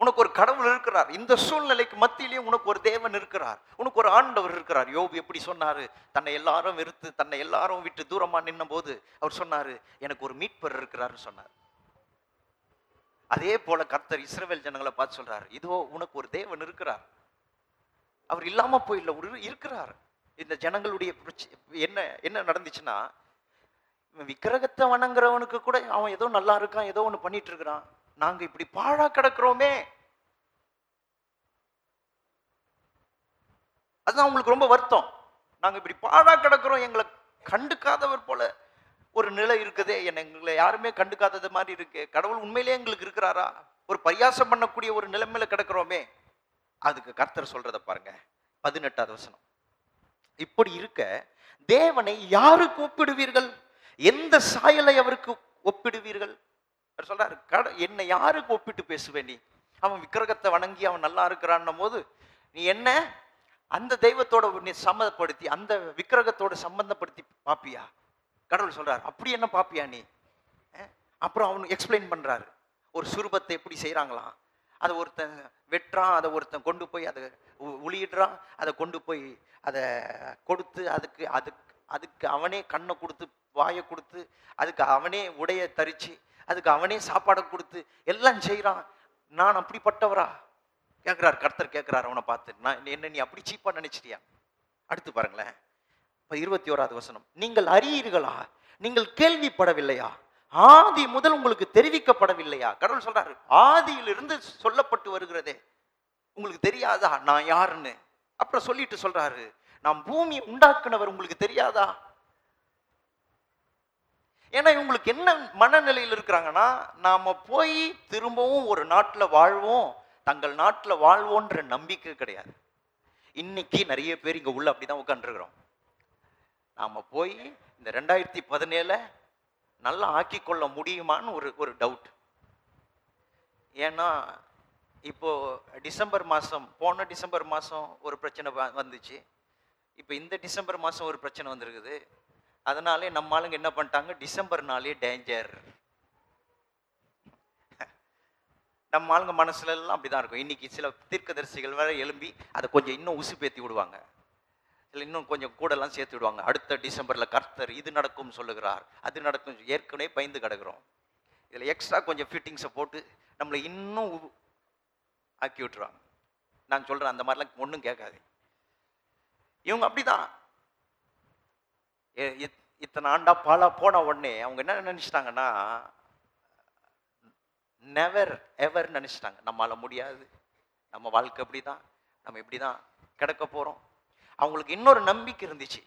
உனக்கு ஒரு கடவுள் இருக்கிறார். இந்த சூழ்நிலைக்கு மத்தியிலையும் உனக்கு ஒரு தேவன் இருக்கிறார். உனக்கு ஒரு ஆண்டவர் இருக்கிறார். யோபு எப்படி சொன்னாரு? தன்னை எல்லாரும் வெறுத்து தன்னை எல்லாரும் விட்டு தூரமா நின்ன போது அவர் சொன்னாரு எனக்கு ஒரு மீட்பர் இருக்கிறாருன்னு சொன்னார். அதே போல கர்த்தர் இஸ்ரவேல் ஜனங்களை பார்த்து சொல்றாரு இதோ உனக்கு ஒரு தேவன் இருக்கிறார். அவர் இல்லாம போயில்ல ஒரு இருக்கிறார். இந்த ஜனங்களுடைய என்ன என்ன நடந்துச்சுன்னா விக்கிரகத்தை வணங்குறவனுக்கு கூட அவன் ஏதோ நல்லா இருக்கான் ஏதோ ஒன்று பண்ணிட்டு இருக்கிறான். நாங்க இப்படி பாழா கிடக்குறோமே. அதுதான் அவங்களுக்கு ரொம்ப வருத்தம். நாங்க இப்படி பாழா கிடக்குறோம் எங்களை கண்டுக்காதவர் போல ஒரு நிலை இருக்குதே. என்ன எங்களை யாருமே கண்டுக்காதது மாதிரி இருக்கு. கடவுள் உண்மையிலேயே எங்களுக்கு இருக்கிறாரா? ஒரு பரியாசம் பண்ணக்கூடிய ஒரு நிலைமையில கிடக்குறோமே. அதுக்கு கர்த்தர் சொல்றத பாருங்க. பதினெட்டாவது வசனம். இப்படி இருக்க தேவனை யாரு கூப்பிடுவீர்கள்? எந்த சாயலை அவருக்கு ஒப்பிடுவீர்கள்? அவர் சொல்றாரு கட என்னை யாருக்கு ஒப்பிட்டு பேசுவே நீ? அவன் விக்கிரகத்தை வணங்கி அவன் நல்லா இருக்கிறான்னும் போது நீ என்ன? அந்த தெய்வத்தோட நீ சம்மந்தப்படுத்தி அந்த விக்கிரகத்தோட சம்பந்தப்படுத்தி பாப்பியா? கடவுள் சொல்றாரு அப்படி என்ன பாப்பியா நீ? அப்புறம் அவனு எக்ஸ்பிளைன் பண்றாரு ஒரு சுரூபத்தை எப்படி செய்கிறாங்களாம் அதை ஒருத்தன் வெட்டுறான் அதை ஒருத்தன் கொண்டு போய் அதை உ- உளியிடுறான் அதை கொண்டு போய் அதை கொடுத்து அதுக்கு அதுக்கு அதுக்கு அவனே கண்ணை கொடுத்து வாயை கொடுத்து அதுக்கு அவனே உடைய தரிச்சு அதுக்கு அவனே சாப்பாடை கொடுத்து எல்லாம் செய்கிறான் நான் அப்படிப்பட்டவரா? கேட்குறாரு கர்த்தர் கேட்குறாரு அவனை பார்த்து நான் என்ன நீ அப்படி சீப்பாக நினைச்சிட்டியா? அடுத்து பாருங்களேன். இப்போ இருபத்தி ஓராது வசனம். நீங்கள் அறியீர்களா? நீங்கள் கேள்விப்படவில்லையா? ஆதி முதல் உங்களுக்கு தெரிவிக்கப்படவில்லையா? கடவுள் சொல்றாரு ஆதியிலிருந்து சொல்லப்பட்டு வருகிறதே. உங்களுக்கு தெரியாதா? நான் யாருன்னு? அப்புறம் சொல்லிட்டு சொல்றாரு நான் பூமி உண்டாக்குனவர் உங்களுக்கு தெரியாதா? ஏன்னா இவங்களுக்கு என்ன மனநிலையில் இருக்கிறாங்கன்னா நாம் போய் திரும்பவும் ஒரு நாட்டில் வாழ்வோம். தங்கள் நாட்டில் வாழ்வோன்ற நம்பிக்கை கிடையாது. இன்னைக்கு நிறைய பேர் இங்கே உள்ள அப்படிதான் உட்காந்துருக்கிறோம் நாம் போய் இந்த ரெண்டாயிரத்தி பதினேழில் நல்லா ஆக்கி கொள்ள முடியுமான்னு ஒரு ஒரு டவுட் ஏன்னா இப்போது டிசம்பர் மாதம் போன டிசம்பர் மாதம் ஒரு பிரச்சனை வ- வந்துச்சு. இப்போ இந்த டிசம்பர் மாதம் ஒரு பிரச்சனை வந்திருக்குது. அதனாலே நம்ம ஆளுங்க என்ன பண்ணிட்டாங்க? டிசம்பர்னாலே டேஞ்சர் நம்ம ஆளுங்க மனசுல எல்லாம் அப்படிதான் இருக்கும். இன்னைக்கு சில தீர்க்கதரிசிகள் வேற எழும்பி அதை கொஞ்சம் இன்னும் உசுப்பேத்தி விடுவாங்க. இல்லை இன்னும் கொஞ்சம் கூடலாம் சேர்த்து விடுவாங்க. அடுத்த டிசம்பரில் கர்த்தர் இது நடக்கும் சொல்லுகிறார் அது நடக்கும் ஏற்கனவே பயந்து கிடக்கிறோம். இதில் எக்ஸ்ட்ரா கொஞ்சம் ஃபிட்டிங்ஸை போட்டு நம்மளை இன்னும் உ- ஆக்கி விட்டுருவாங்க. நான் சொல்கிறேன் அந்த மாதிரிலாம் ஒன்றும் கேட்காது இவங்க அப்படிதான். இத்தனை ஆண்டா பாலா போன உடனே அவங்க என்ன நினைச்சிட்டாங்கன்னா நெவர் எவர் நினைச்சிட்டாங்க. நம்மளால் முடியாது. நம்ம வாழ்க்கை அப்படிதான் நம்ம இப்படிதான் கிடக்க போறோம். அவங்களுக்கு இன்னொரு நம்பிக்கை இருந்துச்சு.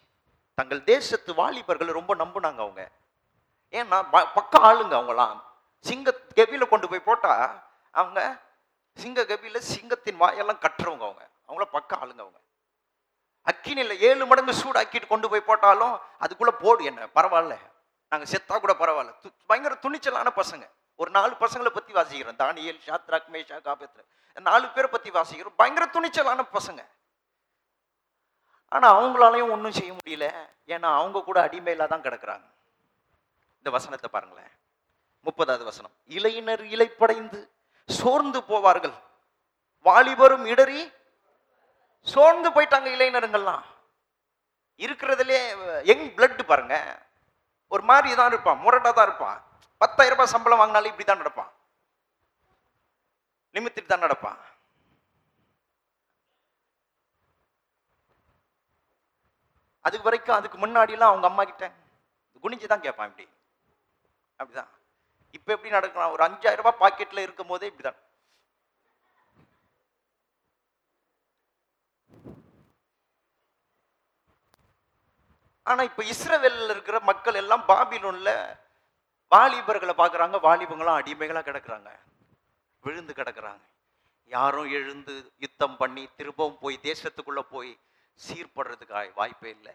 தங்கள் தேசத்து வாலிபர்கள் ரொம்ப நம்பினாங்க அவங்க. ஏன்னா ப- பக்க ஆளுங்க அவங்களாம். சிங்க கெபியில கொண்டு போய் போட்டா அவங்க சிங்க கபியில சிங்கத்தின் வாயெல்லாம் கட்டுறவங்க அவங்க. அவங்கள பக்க ஆளுங்க அவங்க. அக்கினில ஏழு மடங்கு சூடாக்கிட்டு கொண்டு போய் போட்டாலும் அதுக்குள்ளே போடு என்ன? பரவாயில்ல. நாங்கள் செத்தா கூட பரவாயில்ல. து- பயங்கர துணிச்சலான பசங்க. ஒரு நாலு பசங்களை பற்றி வாசிக்கிறோம். தானியல் ஷாத்ராக் மேஷா காபேத்ர. நாலு பேரை பற்றி வாசிக்கிறோம். பயங்கர துணிச்சலான பசங்க. ஆனால் அவங்களாலையும் ஒன்றும் செய்ய முடியல. ஏன்னா அவங்க கூட அடிமையில தான் கிடக்குறாங்க. இந்த வசனத்தை பாருங்களேன். முப்பதாவது வசனம். இளைஞர் இலைப்படைந்து சோர்ந்து போவார்கள். வாலிபரும் இடறி சோர்ந்து போயிட்டாங்க இளைஞருங்கள்லாம். இருக்கிறதுலே யங் பிளட் பாருங்க. ஒரு மாதிரி தான் இருப்பான் முரட்டாக தான் இருப்பான். பத்தாயிரம் ரூபாய் சம்பளம் வாங்கினாலும் இப்படி தான் நடப்பான். நிமித்திட்டு தான் நடப்பான். அதுக்கு வரைக்கும் அதுக்கு முன்னாடிலாம் அவங்க அம்மா கிட்ட குனிஞ்சு தான் கேட்பான் இப்படி. அப்படிதான். இப்போ எப்படி நடக்கலாம் ஒரு அஞ்சாயிரம் ரூபாய் பாக்கெட்டில் இருக்கும் போதே இப்படிதான். ஆனால் இப்போ இஸ்ரேவேலில் இருக்கிற மக்கள் எல்லாம் பாபிலோனில் வாலிபர்களை பார்க்குறாங்க. வாலிபங்களும் அடிமைகளாக கிடக்குறாங்க. விழுந்து கிடக்குறாங்க. யாரும் எழுந்து யுத்தம் பண்ணி திரும்பவும் போய் தேசத்துக்குள்ளே போய் சீர்படுறதுக்கு வாய்ப்பே இல்லை.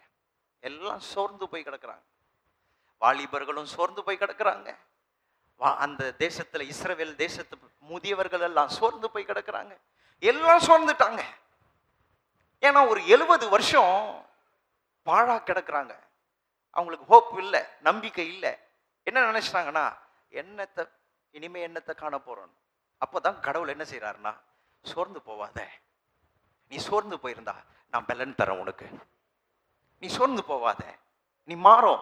எல்லாம் சோர்ந்து போய் கிடக்குறாங்க. வாலிபர்களும் சோர்ந்து போய் கிடக்குறாங்க. வா- அந்த தேசத்தில் இஸ்ரவேல் தேசத்து முதியவர்கள் எல்லாம் சோர்ந்து போய் கிடக்குறாங்க. எல்லாம் சோர்ந்துட்டாங்க. ஏன்னா ஒரு எழுபது வருஷம் பாழாக கிடக்குறாங்க. அவங்களுக்கு ஹோப் இல்லை நம்பிக்கை இல்லை. என்ன நினைச்சிட்டாங்கன்னா என்னத்தை இனிமே என்னத்தை காண போறோம்? அப்போதான் கடவுள் என்ன செய்கிறாருன்னா சோர்ந்து போவாத. நீ சோர்ந்து போயிருந்தா நான் பலன் தரேன் உனக்கு. நீ சோர்ந்து போவாத. நீ மாறும்.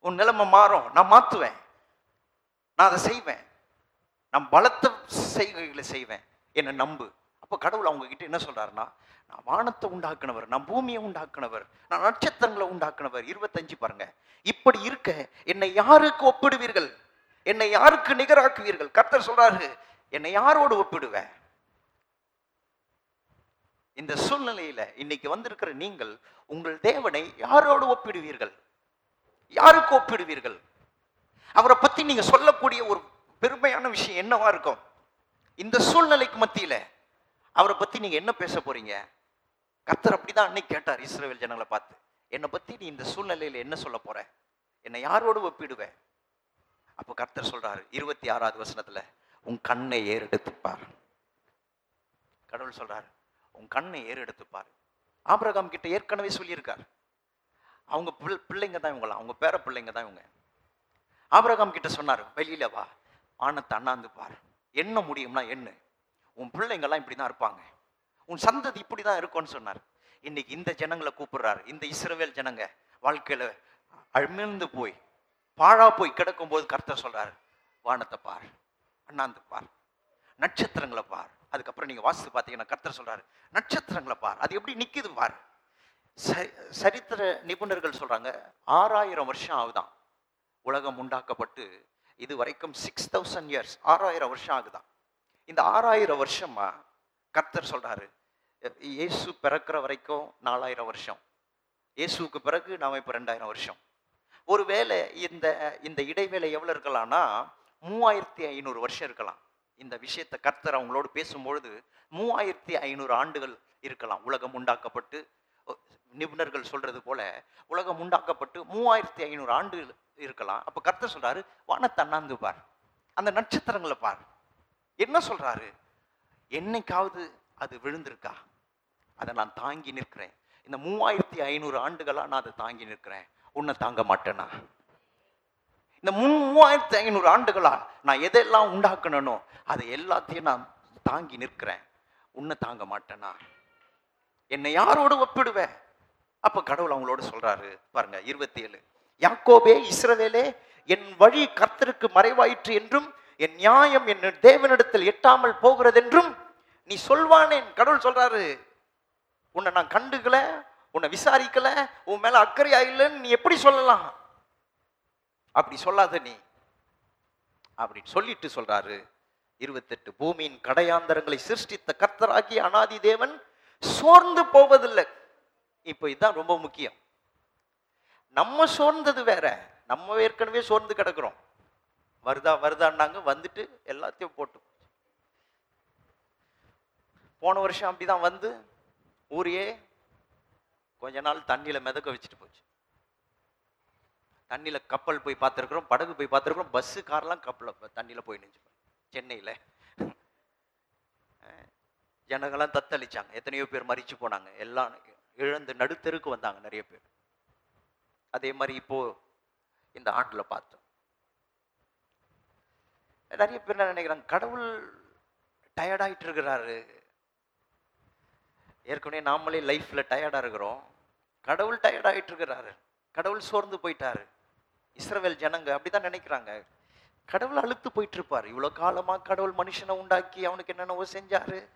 உன் நிலைமை மாறும். நான் மாற்றுவேன் நான் அதை செய்வேன். நான் பலத்த செய்கைகளை செய்வேன். என்னை நம்பு. அப்போ கடவுள் அவங்க கிட்ட என்ன சொல்றாருன்னா நான் வானத்தை உண்டாக்குனவர் நான் பூமியை உண்டாக்குனவர் நான் நட்சத்திரங்களை உண்டாக்குனவர். இருபத்தஞ்சு பாருங்க. இப்படி இருக்க என்னை யாருக்கு ஒப்பிடுவீர்கள்? என்னை யாருக்கு நிகராக்குவீர்கள்? கர்த்தர் சொல்றாரு என்னை யாரோடு ஒப்பிடுவேன்? இந்த சூழ்நிலையில இன்னைக்கு வந்திருக்கிற நீங்கள் உங்கள் தேவனை யாரோடு ஒப்பிடுவீர்கள்? யாருக்கு ஒப்பிடுவீர்கள்? அவரை பத்தி நீங்க சொல்லக்கூடிய ஒரு பெருமையான விஷயம் என்னவா இருக்கும்? இந்த சூழ்நிலைக்கு மத்தியில அவரை பத்தி நீங்க என்ன பேச போறீங்க? கர்த்தர் அப்படிதான் அன்னைக்கு கேட்டார் இஸ்ரவேல் ஜனங்களை பார்த்து. என்னை பத்தி நீ இந்த சூழ்நிலையில என்ன சொல்ல போற? என்னை யாரோடு ஒப்பிடுவ? அப்போ கர்த்தர் சொல்றாரு இருபத்தி ஆறாவது வசனத்துல உன் கண்ணை ஏறெடுத்துப்பார். கடவுள் சொல்றாரு உன் கண்ணை ஏறெடுத்துப்பார். ஆபிரகாம் கிட்ட ஏற்கனவே சொல்லியிருக்கார். அவங்க பிள்ளைங்க தான் இவங்களாம். அவங்க பேர பிள்ளைங்க தான் இவங்க. ஆபிரகாம் கிட்ட சொன்னார் வெளியில வா. வானத்தை அண்ணாந்து பார். என்ன முடியும்னா என்ன? உன் பிள்ளைங்கெல்லாம் இப்படி தான் இருப்பாங்க. உன் சந்ததி இப்படி தான் இருக்கும்னு சொன்னார். இன்னைக்கு இந்த ஜனங்களை கூப்பிடுறாரு. இந்த இஸ்ரவேல் ஜனங்க வாழ்க்கையில் அமிழ்ந்து போய் பாழா போய் கிடக்கும்போது கர்த்தர் சொல்றாரு வானத்தை பார் அண்ணாந்து பார் நட்சத்திரங்களை பார். அதுக்கப்புறம் நீங்க வாசித்து பார்த்தீங்கன்னா கர்த்தர் சொல்றாரு நட்சத்திரங்களை பார். அது எப்படி நிக்குது பார்? சரித்திர நிபுணர்கள் சொல்றாங்க ஆறாயிரம் வருஷம் ஆகுதான். உலகம் உண்டாக்கப்பட்டு இது வரைக்கும் சிக்ஸ் தௌசண்ட் இயர்ஸ் ஆறாயிரம் வருஷம் ஆகுதான். இந்த ஆறாயிரம் வருஷமா கர்த்தர் சொல்றாரு இயேசு பிறக்கிற வரைக்கும் நாலாயிரம் வருஷம். இயேசுவுக்கு பிறகு நாம இப்போ ரெண்டாயிரம் வருஷம். ஒருவேளை இந்த இந்த இடைவேளை எவ்வளவு இருக்கலாம்னா மூவாயிரத்தி ஐநூறு வருஷம் இருக்கலாம். இந்த விஷயத்தை கர்த்தர் அவங்களோடு பேசும்பொழுது மூவாயிரத்தி ஐநூறு ஆண்டுகள் இருக்கலாம். உலகம் உண்டாக்கப்பட்டு நிபுணர்கள் சொல்றது போல உலகம் உண்டாக்கப்பட்டு மூவாயிரத்தி ஐநூறு ஆண்டு இருக்கலாம். அப்ப கர்த்தர் சொல்றாரு வானத்தண்ணாந்து பார். அந்த நட்சத்திரங்களை பார். என்ன சொல்றாரு? என்னைக்காவது அது விழுந்திருக்கா? அதை நான் தாங்கி நிற்கிறேன். இந்த மூவாயிரத்தி ஐநூறு ஆண்டுகளா நான் அதை தாங்கி நிற்கிறேன். உன்னை தாங்க மாட்டேனா? இந்த மூ மூவாயிரத்தி ஐநூறு ஆண்டுகளா நான் எதெல்லாம் உண்டாக்கணும் அதை எல்லாத்தையும் நான் தாங்கி நிற்கிறேன். உன்னை தாங்க மாட்டேனா? என்னை யாரோடு ஒப்பிடுவேன் அப்ப கடவுள் அவங்களோட சொல்றாரு. பாருங்க இருபத்தி ஏழு. யாக்கோபே இஸ்ரவேலே என் வழி கர்த்தருக்கு மறைவாயிற்று என்றும் என் நியாயம் என் தேவனிடத்தில் எட்டாமல் போகிறதென்றும் நீ சொல்வானேன். கடவுள் சொல்றாரு உன்னை நான் கண்டுக்கல உன்னை விசாரிக்கல உன் மேல அக்கறையா இல்லைன்னு நீ எப்படி சொல்லலாம்? அப்படி சொல்லாத நீ. அப்படின்னு சொல்லிட்டு சொல்றாரு. இருபத்தெட்டு பூமியின் கடையாந்தரங்களை சிருஷ்டித்த கர்த்தராகிய அனாதி தேவன் சோர்ந்து போவதில்லை. இப்போ இதுதான் ரொம்ப முக்கியம். நம்ம சோர்ந்தது வேற. நம்ம ஏற்கனவே சோர்ந்து கிடக்குறோம். வருதா வருதான்னாங்க வந்துட்டு எல்லாத்தையும் போட்டு போன வருஷம் அப்படிதான் வந்து ஊரையே கொஞ்ச நாள் தண்ணியில மிதக்க வச்சுட்டு போச்சு. தண்ணியில கப்பல் போய் பார்த்துருக்குறோம் படகு போய் பார்த்துருக்குறோம் பஸ்ஸு கார்லாம் கப்பலில் தண்ணியில போய் நின்று சென்னையில. ஜனங்கள்லாம் தத்தளிச்சாங்க. எத்தனையோ பேர் மறிச்சு போனாங்க. எல்லாம் இழந்து நடுத்தெருக்கு வந்தாங்க நிறைய பேர். அதே மாதிரி இப்போ இந்த ஆண்டில் பார்த்தோம். நிறைய பேர் என்ன நினைக்கிறாங்க கடவுள் டயர்டாகிட்டு இருக்கிறாரு. ஏற்கனவே நாமளே லைஃப்பில் டயர்டாக இருக்கிறோம். கடவுள் டயர்டாகிட்டு இருக்கிறாரு. கடவுள் சோர்ந்து போயிட்டாரு. இஸ்ரவேல் ஜனங்க அப்படிதான் நினைக்கிறாங்க. கடவுள் அழுத்து போயிட்டு இருப்பார் இவ்வளோ காலமாக கடவுள் மனுஷனை உண்டாக்கி அவனுக்கு என்னென்னவோ செஞ்சாரு.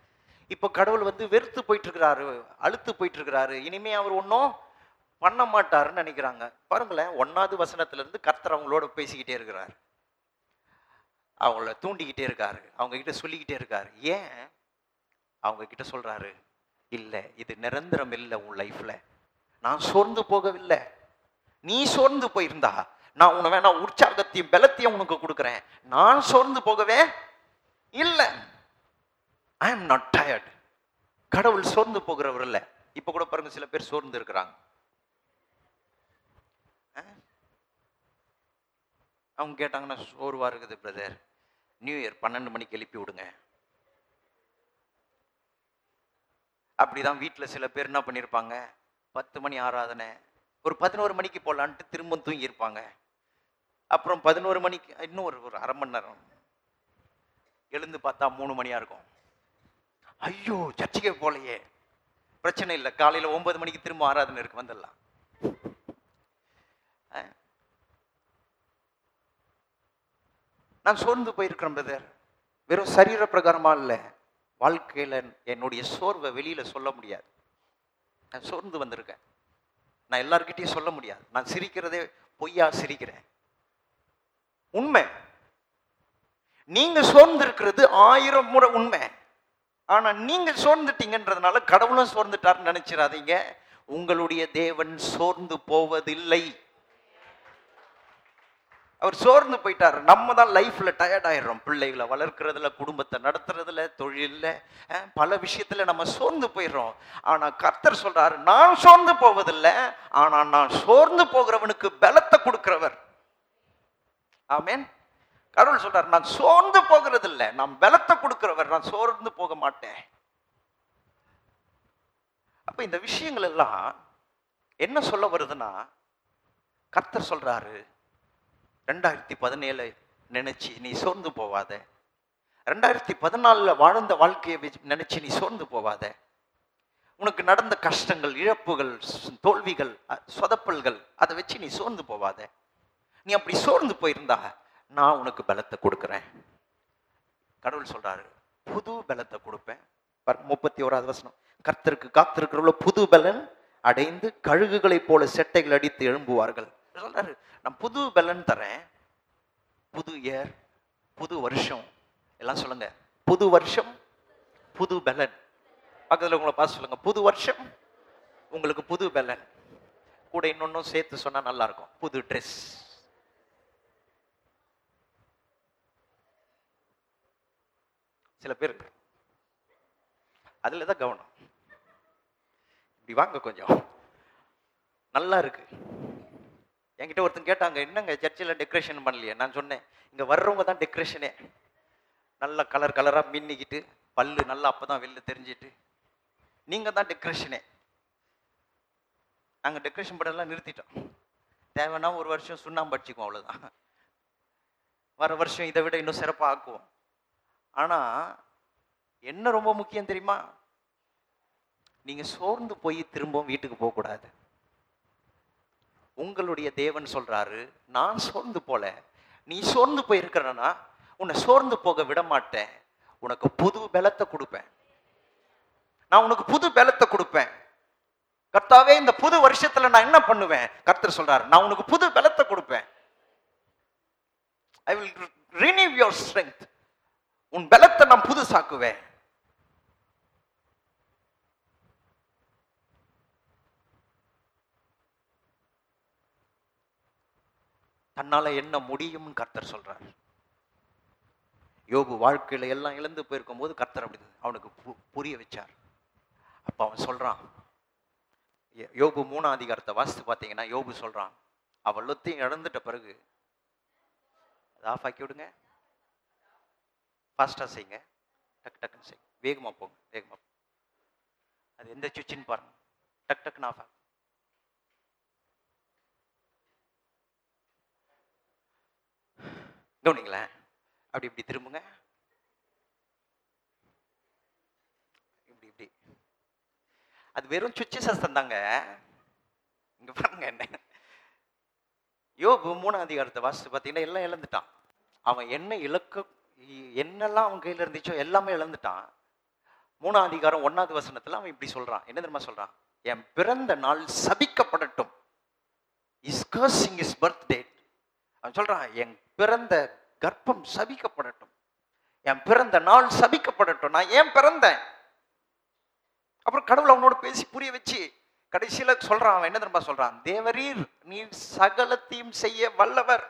இப்போ கடவுள் வந்து வெறுத்து போயிட்டு இருக்கிறாரு அழுத்து போயிட்டு இருக்கிறாரு இனிமே அவர் ஒன்றும் பண்ண மாட்டாருன்னு நினைக்கிறாங்க. பாருங்களேன் ஒன்னாவது வசனத்துல இருந்து கர்த்தர் அவங்களோட பேசிக்கிட்டே இருக்கிறார். அவங்கள தூண்டிக்கிட்டே இருக்காரு. அவங்கக்கிட்ட சொல்லிக்கிட்டே இருக்காரு. ஏன்? அவங்க சொல்கிறாரு இல்லை இது நிரந்தரம் இல்லை உன் லைஃப்பில் நான் சோர்ந்து போகவில்லை. நீ சோர்ந்து போயிருந்தா நான் உன வேணா உற்சாகத்தையும் பலத்தையும் உனக்கு கொடுக்குறேன். நான் சோர்ந்து போகவே இல்லை. ஐ எம் நாட் டயர்ட் கடவுள் சோர்ந்து போகிறவர் இல்லை. இப்போ கூட பாருங்க சில பேர் சோர்ந்து இருக்கிறாங்க. அவங்க கேட்டாங்கன்னா சோர்வாக இருக்குது பிரதர் நியூ இயர் பன்னெண்டு மணிக்கு எழுப்பி விடுங்க. அப்படிதான் வீட்டில் சில பேர் என்ன பண்ணியிருப்பாங்க பத்து மணி ஆராதனை. ஒரு பதினோரு மணிக்கு போகலான்ட்டு திரும்ப தூங்கியிருப்பாங்க. அப்புறம் பதினோரு மணிக்கு இன்னும் ஒரு ஒரு அரை மணி நேரம். எழுந்து பார்த்தா மூணு மணியாக இருக்கும். ஐயோ சர்ச்சைக்கே போகலையே. பிரச்சனை இல்லை. காலையில் ஒன்பது மணிக்கு திரும்ப ஆராதனை இருக்கு வந்துடலாம். நான் சோர்ந்து போயிருக்கிறேன் பிரதர் வெறும் சரீர பிரகாரமாக இல்லை. வாழ்க்கையில் என்னுடைய சோர்வை வெளியில் சொல்ல முடியாது. நான் சோர்ந்து வந்திருக்கேன். நான் எல்லார்கிட்டயும் சொல்ல முடியாது. நான் சிரிக்கிறதே பொய்யா சிரிக்கிறேன். உண்மை. நீங்க சோர்ந்திருக்கிறது ஆயிரம் முறை உண்மை. ஆனா நீங்க சோர்ந்துட்டீங்கன்றதுனால கடவுளும் சோர்ந்துட்டாருன்னு நினைச்சிடாதீங்க. உங்களுடைய தேவன் சோர்ந்து போவதில்லை. அவர் சோர்ந்து போயிட்டார். நம்ம தான் லைஃப்பில் டயர்ட் ஆயிடுறோம். பிள்ளைகளை வளர்க்குறதுல குடும்பத்தை நடத்துறதுல தொழிலில் பல விஷயத்தில் நம்ம சோர்ந்து போயிடுறோம். ஆனால் கர்த்தர் சொல்கிறார் நான் சோர்ந்து போவதில்லை ஆனால் நான் சோர்ந்து போகிறவனுக்கு பலத்தை கொடுக்குறவர். ஆமேன். கடவுள் சொல்கிறார் நான் சோர்ந்து போகிறது இல்லை நான் பலத்தை கொடுக்குறவர் நான் சோர்ந்து போக மாட்டேன். அப்போ இந்த விஷயங்கள் எல்லாம் என்ன சொல்ல வருதுன்னா கர்த்தர் சொல்கிறாரு ரெண்டாயிரத்தி பதினேழு நினைச்சு நீ சோர்ந்து போவாத. ரெண்டாயிரத்தி பதினாலில் வாழ்ந்த வாழ்க்கையை வச்சு நினைச்சு நீ சோர்ந்து போவாத. உனக்கு நடந்த கஷ்டங்கள் இழப்புகள் தோல்விகள் அ, சொதப்பல்கள் அதை வச்சு நீ சோர்ந்து போவாத. நீ அப்படி சோர்ந்து போயிருந்தா நான் உனக்கு பலத்தை கொடுக்குறேன். கடவுள் சொல்றாரு புது பலத்தை கொடுப்பேன். முப்பத்தி ஓராவது வசனம். கர்த்தருக்கு காத்திருக்கிறவளோ புது பலன் அடைந்து கழுகுகளைப் போல செட்டைகள் அடித்து எழும்புவார்கள். சொல்றாரு நான் புது பலன் தரேன் புது இயர் புது வருஷம். எல்லாம் சொல்லுங்க. புது வருஷம் புது பலன் பக்கத்துல உங்களை பார்த்து சொல்லுங்க. புது வருஷம் உங்களுக்கு புது பலன் கூட இன்னொன்னும் சேர்த்து சொன்னா நல்லா இருக்கும் புது ட்ரெஸ் சில பேர் அதுல தான் கவனம். இப்படி வாங்க கொஞ்சம். நல்லா இருக்கு. என்கிட்ட ஒருத்தன் கேட்டாங்க என்னங்க சர்ச்சில் டெக்கரேஷன் பண்ணலையே? நான் சொன்னேன் இங்கே வர்றவங்க தான் டெக்கரேஷனே நல்ல கலர் கலராக மின்னிக்கிட்டு பல்லு நல்லா அப்பதான் வெளில தெரிஞ்சிட்டு நீங்கள் தான் டெக்கரேஷனே நாங்கள் டெக்கரேஷன் பண்ணலாம் நிறுத்திட்டோம். தேவைன்னா ஒரு வருஷம் சுண்ணாம்பு அடிச்சுக்குவோம் அவ்வளோதான் வர வருஷம் இதை விட இன்னும் சிறப்பாக ஆக்குவோம். ஆனால் என்ன ரொம்ப முக்கியம் தெரியுமா? நீங்கள் சோர்ந்து போய் திரும்பவும் வீட்டுக்கு போகக்கூடாது. உங்களுடைய தேவன் சொல்றாரு நான் சோர்ந்து போல. நீ சோர்ந்து போயிருக்கிறனா? உன்னை சோர்ந்து போக விட மாட்டேன் உனக்கு புது பலத்தை கொடுப்பேன். நான் உனக்கு புது பலத்தை கொடுப்பேன். கர்த்தாவே இந்த புது வருஷத்துல நான் என்ன பண்ணுவேன்? கர்த்தர் சொல்றாரு நான் உனக்கு புது பலத்தை கொடுப்பேன். I will renew your strength உன் பலத்தை நான் புதுசாக்குவேன். தன்னால என்ன முடியும்னு கர்த்தர் சொல்கிறார் யோபு வாழ்க்கையில எல்லாம் இழந்து போயிருக்கும் போது கர்த்தர் அப்படி அவனுக்கு பு- புரிய வச்சார். அப்ப அவன் சொல்றான். யோபு மூணாம் அதிகாரத்தை வாசித்து பார்த்தீங்கன்னா யோபு சொல்றான் அவள் எல்லாத்தையும் இழந்துட்ட பிறகு அதை ஆஃப் ஆக்கி விடுங்க. ஃபாஸ்ட்டாக செய்யுங்க. டக்கு டக்குன்னு செய்யுங்க. வேகமா போங்க வேகமா அது எந்த சுவிட்சுன்னு பாருங்க. டக் டக்குன்னு ஆஃப் ஆகும் கவனிங்களேன் அப்படி இப்படி திரும்புங்க. இப்படி இப்படி. அது வெறும் சுச்சி சஸ்தம் தாங்க இங்க பாருங்க என்ன. யோபு மூணாம் அதிகாரத்தை வாசித்து பார்த்தீங்கன்னா எல்லாம் இழந்துட்டான். அவன் என்ன இழக்க என்னெல்லாம் அவன் கையில் இருந்துச்சோ எல்லாமே இழந்துட்டான். மூணாம் அதிகாரம் ஒன்னாவது வசனத்துல அவன் இப்படி சொல்றான். என்ன தெரியுமா சொல்றான்? என் பிறந்த நாள் சபிக்கப்படட்டும். Is cursing is birth date அவன் சொல்றான் என் பிறந்த கர்ப்பம் சபிக்கப்படட்டும். என் பிறந்த நாள் சபிக்கப்படட்டும். நான் ஏன் பிறந்தேன்? அப்புறம் கடவுள் அவனோட பேசி புரிய வச்சு கடைசியில சொல்றான் அவன் என்ன தெரியுமா சொல்றான்? தேவரீர் நீர் சகலத்தையும் செய்ய வல்லவர்.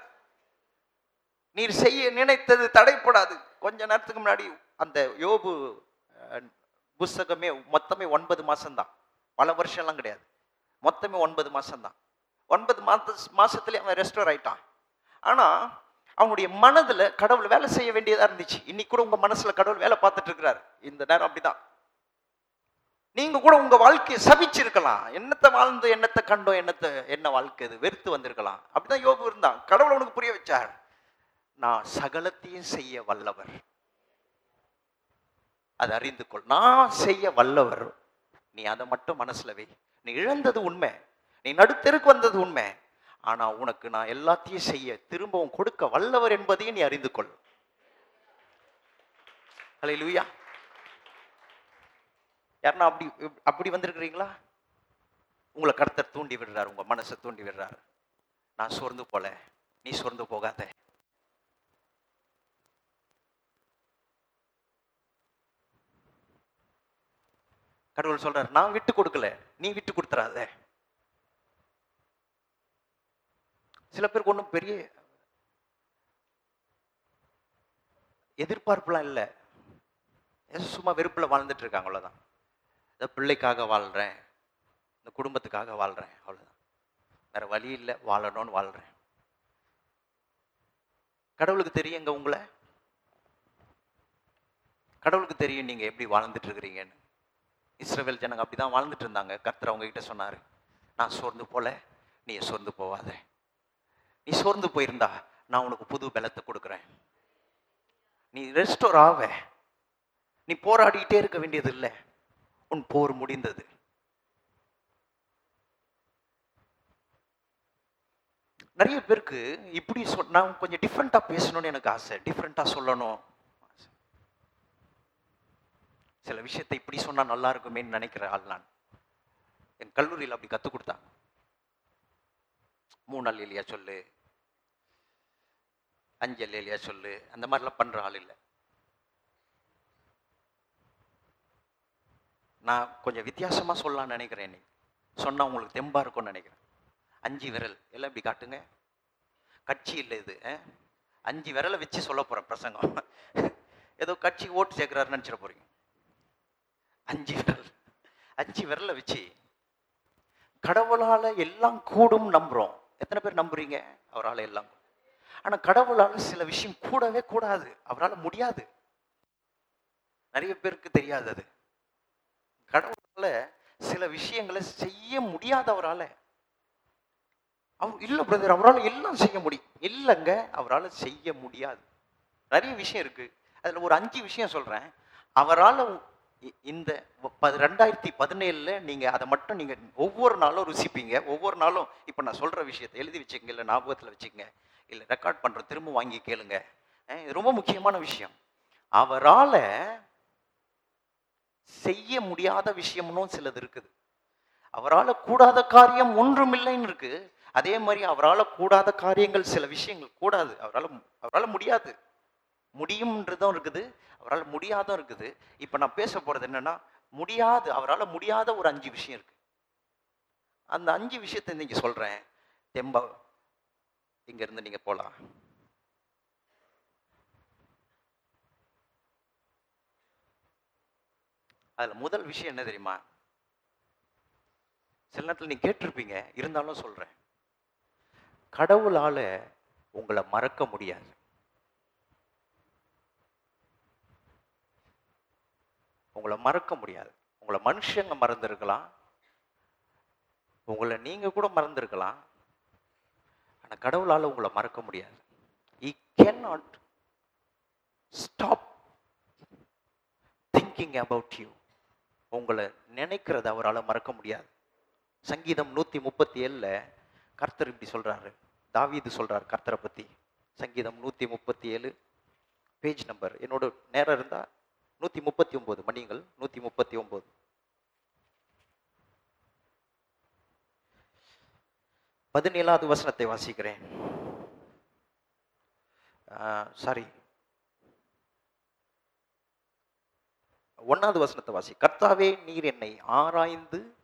நீர் செய்ய நினைத்தது தடைப்படாது. கொஞ்ச நேரத்துக்கு முன்னாடி அந்த யோபு புஸ்தகமே மொத்தமே ஒன்பது மாசம்தான். பல வருஷம்லாம் கிடையாது. மொத்தமே ஒன்பது மாசம்தான். ஒன்பது மாத மாசத்துலயே அவன் ரெஸ்டோர் ஆயிட்டான். ஆனா அவங்களுடைய மனதில் கடவுள் வேலை செய்ய வேண்டியதாக இருந்துச்சு. இன்னைக்கு கூட உங்கள் மனசில் கடவுள் வேலை பார்த்துட்டு இருக்கிறார். இந்த நேரம் அப்படிதான். நீங்கள் கூட உங்கள் வாழ்க்கையை சபிச்சிருக்கலாம். என்னத்தை வாழ்ந்து என்னத்தை கண்டோம் என்னத்தை என்ன வாழ்க்கை இது? வெறுத்து வந்திருக்கலாம். அப்படிதான் யோபு இருந்தான். கடவுள் உனக்கு புரிய வச்சார். நான் சகலத்தையும் செய்ய வல்லவர். அதை அறிந்து கொள். நான் செய்ய வல்லவர். நீ அதை மட்டும் மனசுல வை. நீ இழந்தது உண்மை. நீ நடுத்தெருக்கு வந்தது உண்மை. ஆனா உனக்கு நான் எல்லாத்தையும் செய்ய திரும்பவும் கொடுக்க வல்லவர் என்பதையும் நீ அறிந்து கொள் ஹalleluya யாருன்னா அப்படி அப்படி வந்திருக்கிறீங்களா? உங்களை கடத்தர் தூண்டி விடுறார் உங்க மனசை தூண்டி விடுறார். நான் சோர்ந்து போல நீ சோர்ந்து போகாத. கடவுள் சொல்றார் நான் விட்டு கொடுக்கல நீ விட்டு கொடுத்துறாத. சில பேருக்கு ஒன்றும் பெரிய எதிர்பார்ப்புலாம் இல்லை. ஏதோ சும்மா வெறுப்பில் வாழ்ந்துட்டு இருக்காங்க அவ்வளோதான் இந்த பிள்ளைக்காக வாழ்கிறேன் இந்த குடும்பத்துக்காக வாழ்கிறேன் அவ்வளோதான் வேற வழி இல்லை வாழணும்னு வாழ்கிறேன் கடவுளுக்கு தெரியுங்க உங்களை? கடவுளுக்கு தெரியும் நீங்கள் எப்படி வாழ்ந்துட்டு இருக்கிறீங்கன்னு இஸ்ரவேல் ஜனங்க அப்படிதான் வாழ்ந்துட்டு இருந்தாங்க. கர்த்தர் அவங்க கிட்ட சொன்னார் நான் சோர்ந்து போல நீ சோர்ந்து போவாத. நீ சோர்ந்து போயிருந்தா நான் உனக்கு புது பலத்தை கொடுக்குறேன். நீ ரெஸ்டோர் ஆவ. நீ போராடிக்கிட்டே இருக்க வேண்டியது இல்லை உன் போர் முடிந்தது. நிறைய பேருக்கு இப்படி சொ நான் கொஞ்சம் டிஃப்ரெண்ட்டாக பேசணும்னு எனக்கு ஆசை. டிஃப்ரெண்ட்டாக சொல்லணும். சில விஷயத்தை இப்படி சொன்னால் நல்லா இருக்குமேன்னு நினைக்கிற ஆள் நான். என் கல்லூரியில் அப்படி கற்றுக் கொடுத்தாங்க மூணு நாள் இல்லையா சொல்லு. அஞ்சல் இல்லையா சொல்லு. அந்த மாதிரிலாம் பண்ணுற ஆள் இல்லை. நான் கொஞ்சம் வித்தியாசமாக சொல்லலாம்னு நினைக்கிறேன் இன்னைக்கு சொன்னால் உங்களுக்கு தெம்பாக இருக்கும்னு நினைக்கிறேன். அஞ்சு விரல். எல்லாம் இப்படி காட்டுங்க. கட்சி இல்லை இது ஆ? அஞ்சு விரலை வச்சு சொல்ல போகிறேன் பிரசங்கம். ஏதோ கட்சி ஓட்டு சேர்க்குறாருன்னு நினச்சிட போகிறீங்க அஞ்சு விரல். அஞ்சு விரலை வச்சு கடவுளால் எல்லாம் கூடும் நம்புகிறோம் எத்தனை பேர் நம்புறீங்க? அவரால் எல்லாம் கூடும். ஆனா கடவுளால் சில விஷயம் கூடவே கூடாது. அவரால் முடியாது. நிறைய பேருக்கு தெரியாது அது. கடவுளால சில விஷயங்களை செய்ய முடியாது அவரால் அவர் இல்லை பிரதர் அவரால் எல்லாம் செய்ய முடியும் இல்லைங்க அவரால் செய்ய முடியாது. நிறைய விஷயம் இருக்கு. அதுல ஒரு அஞ்சு விஷயம் சொல்றேன். அவரால் இந்த ரெண்டாயிரத்தி பதினேழுல நீங்க அதை மட்டும் நீங்க ஒவ்வொரு நாளும் ருசிப்பீங்க. ஒவ்வொரு நாளும் இப்போ நான் சொல்ற விஷயத்தை எழுதி வச்சுக்கங்க இல்லை ஞாபகத்துல வச்சுக்கங்க. இல்லை ரெக்கார்ட் பண்ணுற திரும்ப வாங்கி கேளுங்க. இது ரொம்ப முக்கியமான விஷயம். அவரால் செய்ய முடியாத விஷயம்னும் சிலது இருக்குது. அவரால் கூடாத காரியம் ஒன்றும் இல்லைன்னு இருக்கு. அதே மாதிரி அவரால் கூடாத காரியங்கள் சில விஷயங்கள் கூடாது. அவரால் அவரால் முடியாது. முடியும்ன்றதும் இருக்குது. அவரால் முடியாதும் இருக்குது. இப்போ நான் பேச போகிறது என்னன்னா முடியாது அவரால் முடியாத ஒரு அஞ்சு விஷயம் இருக்கு. அந்த அஞ்சு விஷயத்தை இன்னைக்கு சொல்கிறேன் தெம்பா இங்கிருந்து நீங்கள் போகலாம் அதில் முதல் விஷயம் என்ன தெரியுமா? சில நேரத்தில் நீ கேட்டிருப்பீங்க இருந்தாலும் சொல்கிறேன் கடவுளால் உங்களை மறக்க முடியாது. உங்களை மறக்க முடியாது. உங்களை மனுஷங்க மறந்துருக்கலாம். உங்களை நீங்கள் கூட மறந்துருக்கலாம். ஆனால் கடவுளால் உங்களை மறக்க முடியாது. He can not stop thinking about you உங்களை நினைக்கிறத அவரால் மறக்க முடியாது. சங்கீதம் நூற்றி முப்பத்தி ஏழில் கர்த்தர் இப்படி சொல்கிறாரு தாவீது சொல்கிறார் கர்த்தரை பற்றி சங்கீதம் நூற்றி முப்பத்தி ஏழு பேஜ் நம்பர் என்னோட நேரம் இருந்தால் நூற்றி முப்பத்தி ஒம்பது மணிகள் நூற்றி முப்பத்தி ஒம்பது பதினேழாவது வசனத்தை வாசிக்கிறேன். சாரி ஒன்னாவது வசனத்தை வாசி. கர்த்தாவே நீர் என்னை ஆராய்ந்து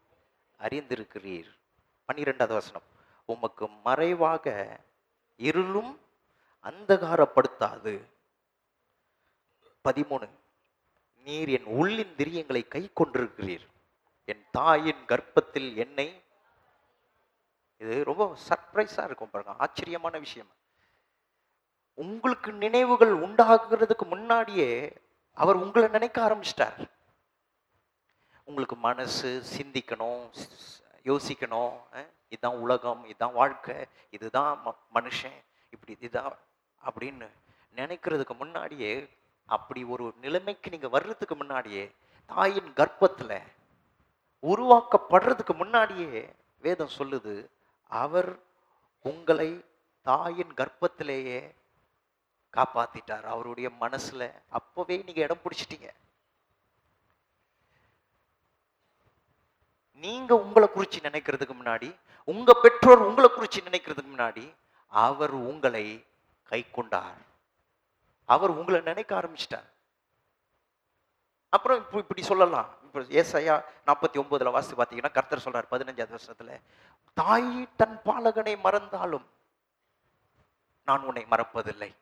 அறிந்திருக்கிறீர். பன்னிரெண்டாவது வசனம். உமக்கு மறைவாக இருளும் அந்தகாரப்படுத்தாது. பதிமூணு. நீர் என் உள்ளின் திரியங்களை கை கொண்டிருக்கிறீர். என் தாயின் கர்ப்பத்தில் என்னை இது ரொம்ப சர்ப்ரைஸாக இருக்கும் பாருங்க. ஆச்சரியமான விஷயம். உங்களுக்கு நினைவுகள் உண்டாகிறதுக்கு முன்னாடியே அவர் உங்களை நினைக்க ஆரம்பிச்சிட்டார். உங்களுக்கு மனசு சிந்திக்கணும் யோசிக்கணும். இதுதான் உலகம் இதுதான் வாழ்க்கை இதுதான் ம- மனுஷன் இப்படி இதுதான் அப்படின்னு நினைக்கிறதுக்கு முன்னாடியே அப்படி ஒரு நிலைமைக்கு நீங்கள் வர்றதுக்கு முன்னாடியே தாயின் கர்ப்பத்தில் உருவாக்கப்படுறதுக்கு முன்னாடியே வேதம் சொல்லுது அவர் உங்களை தாயின் கர்ப்பத்திலேயே காப்பாத்திட்டார். அவருடைய மனசுல அப்பவே நீங்க இடம் பிடிச்சிட்டீங்க. நீங்க உங்களை குறிச்சு நினைக்கிறதுக்கு முன்னாடி உங்க பெற்றோர் உங்களை குறிச்சு நினைக்கிறதுக்கு முன்னாடி அவர் உங்களை கை கொண்டார். அவர் உங்களை நினைக்க ஆரம்பிச்சிட்டார். அப்புறம் இப்போ இப்படி சொல்லலாம். இப்போ ஏசையா நாற்பத்தி ஒன்பதுல வாசி பார்த்தீங்கன்னா கர்த்தர் சொல்றார் பதினஞ்சாவது வருஷத்துல தாய் தன் பாலகனை மறந்தாலும் நான் உன்னை மறப்பதில்லை.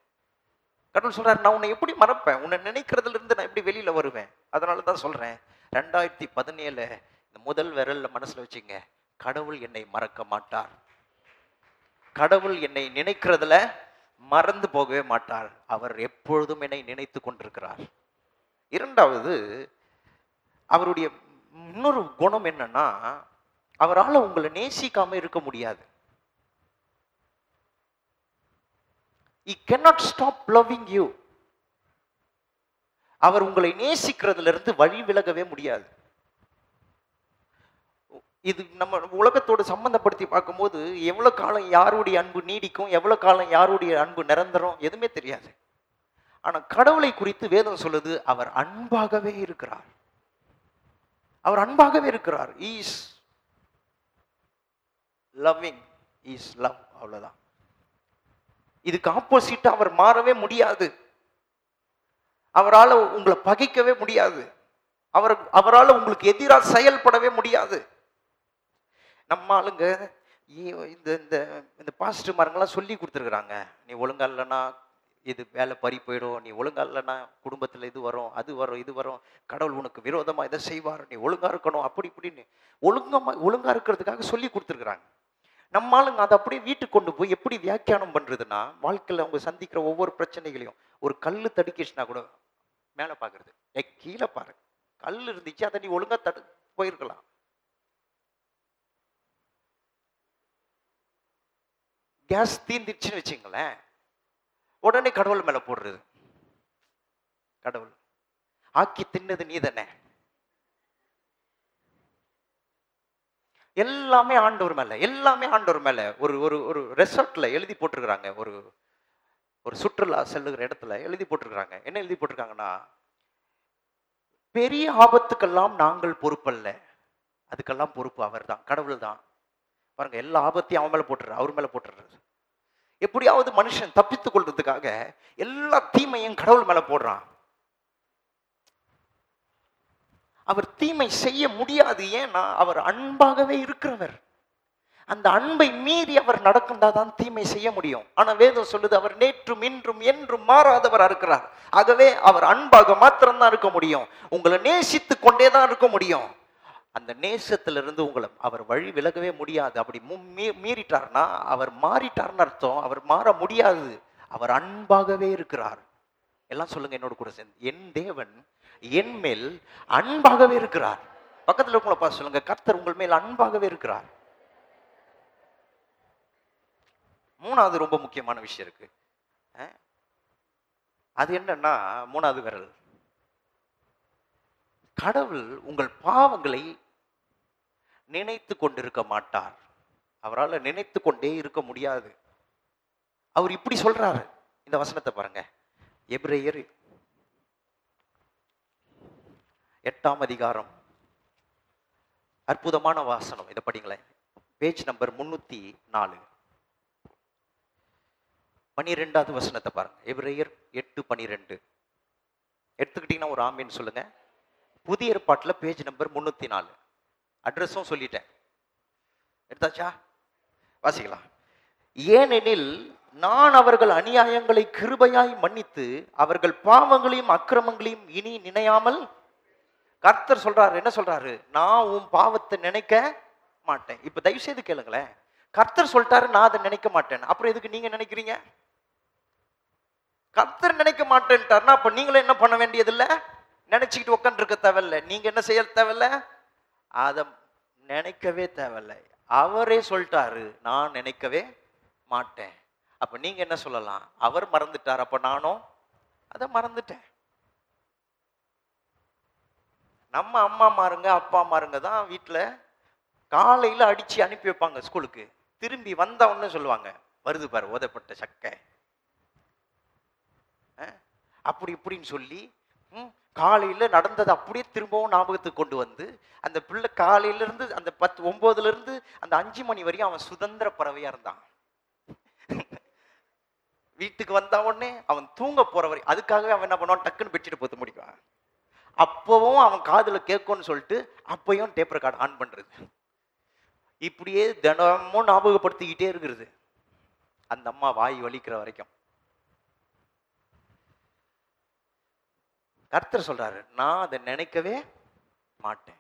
கடவுள் சொல்றாரு நான் உன்னை எப்படி மறப்பேன்? உன்னை நினைக்கிறதுல இருந்து நான் எப்படி வெளியில வருவேன்? அதனால தான் சொல்றேன் ரெண்டாயிரத்தி பதினேழு இந்த முதல் விரல்ல மனசுல வச்சுங்க கடவுள் என்னை மறக்க மாட்டார். கடவுள் என்னை நினைக்கிறதுல மறந்து போகவே மாட்டார். அவர் எப்பொழுதும் என்னை நினைத்து கொண்டிருக்கிறார். இரண்டாவது அவருடைய இன்னொரு குணம் என்னன்னா அவரால் உங்களை நேசிக்காம இருக்க முடியாது. He cannot stop loving you அவர் உங்களை நேசிக்கிறதுல இருந்து வழி விலகவே முடியாது. இது நம்ம உலகத்தோடு சம்பந்தப்படுத்தி பார்க்கும்போது எவ்வளோ காலம் யாருடைய அன்பு நீடிக்கும் எவ்வளோ காலம் யாருடைய அன்பு நிரந்தரம் எதுவுமே தெரியாது. ஆனால் கடவுளை குறித்து வேதம் சொல்லுது அவர் அன்பாகவே இருக்கிறார். அவர் அன்பாகவே இருக்கிறார். ஈஸ் லவ்விங் இஸ் லவ் அவ்வளவுதான். இதுக்கு ஆப்போசிட் அவர் மாறவே முடியாது. அவரால் உங்களை பகைக்கவே முடியாது. அவர் அவரால் உங்களுக்கு எதிராக செயல்படவே முடியாது. நம்ம ஆளுங்க இந்த இந்த இந்த பாசிட்டிவ் மரங்கள்லாம் சொல்லி கொடுத்துருக்குறாங்க. நீ ஒழுங்கா இல்லைன்னா இது வேலை பறி போயிடும் நீ ஒழுங்கா இல்லைன்னா குடும்பத்தில் இது வரும் அது வரும் இது வரும். கடவுள் உனக்கு விரோதமாக இதை செய்வார் நீ ஒழுங்காக இருக்கணும் அப்படி இப்படின்னு ஒழுங்கமாக ஒழுங்காக இருக்கிறதுக்காக சொல்லி கொடுத்துருக்குறாங்க. நம்ம ஆளுங்க அதை அப்படியே வீட்டுக்கு கொண்டு போய் எப்படி வியாக்கியானம் பண்ணுறதுன்னா வாழ்க்கையில் அவங்க சந்திக்கிற ஒவ்வொரு பிரச்சனைகளையும் ஒரு கல் தடுக்கிச்சுனா கூட மேலே பார்க்குறது ஏ கீழே பாரு. கல் இருந்துச்சு அதை நீ ஒழுங்கா தடு போயிருக்கலாம். கேஸ் தீந்துடுச்சுன்னு வச்சுங்களேன். உடனே கடவுள் மேல போடுறது. கடவுள். ஆக்கி தின்னது நீ தானே. எல்லாமே ஆண்டவர் மேல எல்லாமே ஆண்டவர் மேல. ஒரு ஒரு ஒரு ரெசார்ட்ல எழுதி போட்டிருக்கிறாங்க. ஒரு ஒரு சுற்றுலா செல்லுகிற இடத்துல எழுதி போட்டிருக்கிறாங்க. என்ன எழுதி போட்டிருக்காங்கன்னா பெரிய ஆபத்துக்கெல்லாம் நாங்கள் பொறுப்பல்ல. அதுக்கெல்லாம் பொறுப்பு அவர்தான் கடவுள் தான் பாருங்க எல்லா ஆபத்தையும் அவன் மேல போட்டுறாரு அவர் மேல போட்டுறாரு எப்படியாவது மனுஷன் தப்பித்துக் கொள்றதுக்காக எல்லா தீமையும் கடவுள் மேல போடுறான். அவர் தீமை செய்ய முடியாது ஏன்னா அவர் அன்பாகவே இருக்கிறவர். அந்த அன்பை மீறி அவர் நடக்கின்றாதான் தீமை செய்ய முடியும். ஆனா வேதம் சொல்லுது அவர் நேற்றும் இன்றும் என்றும் மாறாதவரா இருக்கிறார். ஆகவே அவர் அன்பாக மாத்திரம்தான் இருக்க முடியும். உங்களை நேசித்து கொண்டே தான் இருக்க முடியும். அந்த நேசத்திலிருந்து உங்களை அவர் வழி விலகவே முடியாது. அப்படி மு- மீறிட்டார்னா அவர் மாறிட்டார்னு அர்த்தம். அவர் மாற முடியாது. அவர் அன்பாகவே இருக்கிறார். எல்லாம் சொல்லுங்க என்னோட கூட சேர்ந்து. என் தேவன் என் மேல் அன்பாகவே இருக்கிறார். பக்கத்தில் இருக்கவங்கள பார்த்து சொல்லுங்க. கர்த்தர் உங்கள் மேல் அன்பாகவே இருக்கிறார். மூணாவது ரொம்ப முக்கியமான விஷயம் இருக்கு. அது என்னன்னா மூணாவது விரல். கடவுள் உங்கள் பாவங்களை நினைத்து கொண்டிருக்க மாட்டார். அவரால் நினைத்து கொண்டே இருக்க முடியாது. அவர் இப்படி சொல்றாரு. இந்த வசனத்தை பாருங்க. எப்ரேயர் எட்டாம் அதிகாரம். அற்புதமான வாசனம். இதை படிங்களேன். பேஜ் நம்பர் முன்னூத்தி நாலு. பனிரெண்டாவது வசனத்தை பாருங்க. எப்ரேயர் எட்டு பனிரெண்டு. எடுத்துக்கிட்டீங்கன்னா ஒரு ஆமின்னு சொல்லுங்க. புதிய ஏற்பாட்டில் பேஜ் நம்பர் முன்னூற்றி நாலு அட்ரஸும் சொல்லிட்டேன். எடுத்தாச்சா? வாசிக்கலாம். ஏனெனில் நான் அவர்கள் அநியாயங்களை கிருபையாய் மன்னித்து அவர்கள் பாவங்களையும் அக்கிரமங்களையும் இனி நினையாமல் கர்த்தர் சொல்றாரு என்ன சொல்றாரு? நான் உன் பாவத்தை நினைக்க மாட்டேன். இப்ப தயவு செய்து கேளுங்களேன். கர்த்தர் சொல்லிட்டாரு நான் அதை நினைக்க மாட்டேன். அப்புறம் எதுக்கு நீங்க நினைக்கிறீங்க? கர்த்தர் நினைக்க மாட்டேன்ட்டாருன்னா அப்ப நீங்களும் என்ன பண்ண வேண்டியதில்லை? நினைச்சுக்கிட்டு உட்காந்துருக்க தேவையில்ல. நீங்க என்ன செய்ய தேவையில்ல? அதை நினைக்கவே தேவையில்ல. அவரே சொல்லிட்டாரு நான் நினைக்கவே மாட்டேன். அப்ப நீங்க என்ன சொல்லலாம்? அவர் மறந்துட்டார் அப்ப நானும் அதை மறந்துட்டேன். நம்ம அம்மா மாருங்க அப்பா மாருங்க தான் வீட்டில் காலையில் அடிச்சு அனுப்பி வைப்பாங்க ஸ்கூலுக்கு. திரும்பி வந்தவொன்னு சொல்லுவாங்க வருது பாரு ஓதப்பட்ட சக்கை. அப்படி இப்படின்னு சொல்லி காலையில் நடந்ததை அப்படியே திரும்பவும் ஞாபகத்துக்கு கொண்டு வந்து அந்த பிள்ளை காலையிலேருந்து அந்த பத்து ஒம்போதுலேருந்து அந்த அஞ்சு மணி வரையும் அவன் சுதந்திர பறவையாக இருந்தான். வீட்டுக்கு வந்த உடனே அவன் தூங்க போற வரை அதுக்காகவே அவன் என்ன பண்ணுவான்? டக்குன்னு பெட்ஷீட் போத்து முடிக்குவான். அப்போவும் அவன் காதில் கேட்கும்னு சொல்லிட்டு அப்பயும் டேப் ரெக்கார்டு ஆன் பண்ணுறது இப்படியே தினமும் ஞாபகப்படுத்திக்கிட்டே இருக்கிறது. அந்த அம்மா வாய் வலிக்கிற வரைக்கும். கர்த்தர் சொல்றாரு நான் அதை நினைக்கவே மாட்டேன்.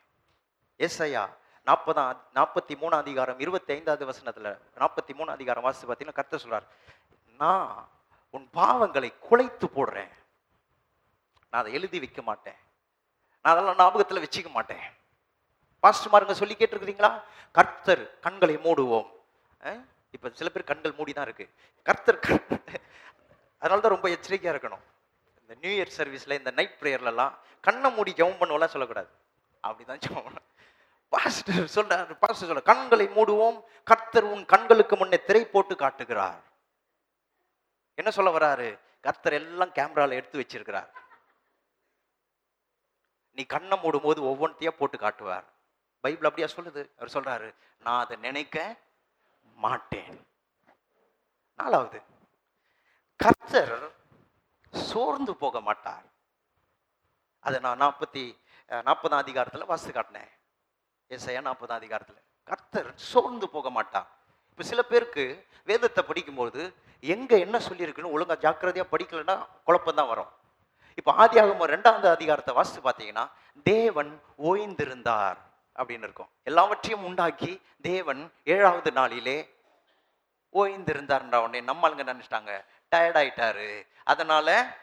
எஸ் ஐயா நாற்பதாம் நாற்பத்தி மூணாம் அதிகாரம் இருபத்தி ஐந்தாவது வசனத்துல நாற்பத்தி மூணு அதிகாரம் வாசித்து பார்த்தீங்கன்னா கர்த்தர் சொல்றாரு நான் உன் பாவங்களை குலைத்து போடுறேன். நான் அதை எழுதி வைக்க மாட்டேன். நான் அதெல்லாம் ஞாபகத்தில் வச்சுக்க மாட்டேன். பாஸ்டர்மாருங்க சொல்லி கேட்டிருக்கிறீங்களா? கர்த்தர் கண்களை மூடுவோம். இப்போ சில பேர் கண்கள் மூடி தான் இருக்கு. கர்த்தர் அதனால தான் ரொம்ப எச்சரிக்கையாக இருக்கணும். இந்த நியூ இயர் சர்வீஸில் இந்த நைட் ப்ரேயர்லலாம் கண்ணை மூடி ஜெபம் பண்ணுவோம்லாம் சொல்லக்கூடாது. அப்படிதான் ஜெபம். பண்ணணும். பாஸ்டர் சொல்றாரு பாஸ்டர் சொல்ற கண்களை மூடுவோம் கர்த்தர் உன் கண்களுக்கு முன்னே திரை போட்டு காட்டுகிறார். என்ன சொல்ல வராரு? கர்த்தர் எல்லாம் கேமரால எடுத்து வச்சிருக்கிறார். நீ கண்ணை மூடும் போது ஒவ்வொன்றையா போட்டு காட்டுவார். பைபிள் அப்படியா சொல்லுது? அவர் சொல்றாரு நான் அதை நினைக்க மாட்டேன். நாலாவது கர்த்தர் சோர்ந்து போக மாட்டார். அதை நான் நாற்பத்தி நாற்பதாம் அதிகாரத்தில் வாசித்து காட்டினேன். ஏசையா நாற்பதாம் அதிகாரத்தில். கர்த்தர் சோர்ந்து போக மாட்டார். இப்போ சில பேருக்கு வேதத்தை படிக்கும்போது எங்கே என்ன சொல்லியிருக்குன்னு ஒழுங்கா ஜாக்கிரதையாக படிக்கலைன்னா குழப்பம் தான் வரும். இப்போ ஆதியாகமம் ரெண்டாவது அதிகாரத்தை வாசித்து பார்த்தீங்கன்னா தேவன் ஓய்ந்திருந்தார் அப்படின்னு இருக்கும். எல்லாவற்றையும் உண்டாக்கி தேவன் ஏழாவது நாளிலே ஓய்ந்திருந்தார்ன்ற உடனே நம்மளுங்க நினைச்சிட்டாங்க? டயர்ட் ஆயிட்டாரு. அதனால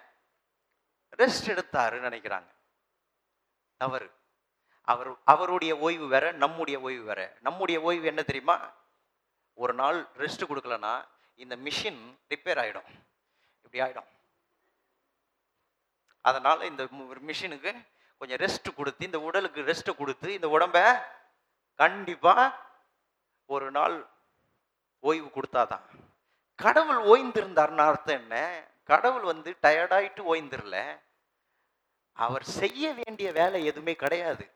ரெஸ்ட் எடுத்தாருன்னு நினைக்கிறாங்க. தவறு. அவர் அவருடைய ஓய்வு வேற நம்முடைய ஓய்வு வேற. நம்முடைய ஓய்வு என்ன தெரியுமா? ஒரு நாள் ரெஸ்ட் கொடுக்கலன்னா இந்த மிஷின் ரிப்பேர் ஆயிடும். இப்படி ஆயிடும். அதனால இந்த மிஷினுக்கு கொஞ்சம் ரெஸ்ட் கொடுத்து இந்த உடலுக்கு ரெஸ்ட் கொடுத்து இந்த உடம்ப கண்டிப்பா ஒரு நாள் ஓய்வு கொடுத்தாதான். கடவுள் ஓய்ந்திருந்தார்னு அர்த்தம் என்ன? கடவுள் வந்து டயர்டாயிட்டு ஓய்ந்திரல. அவர் செய்ய வேண்டிய வேலை எதுவுமே கிடையாது.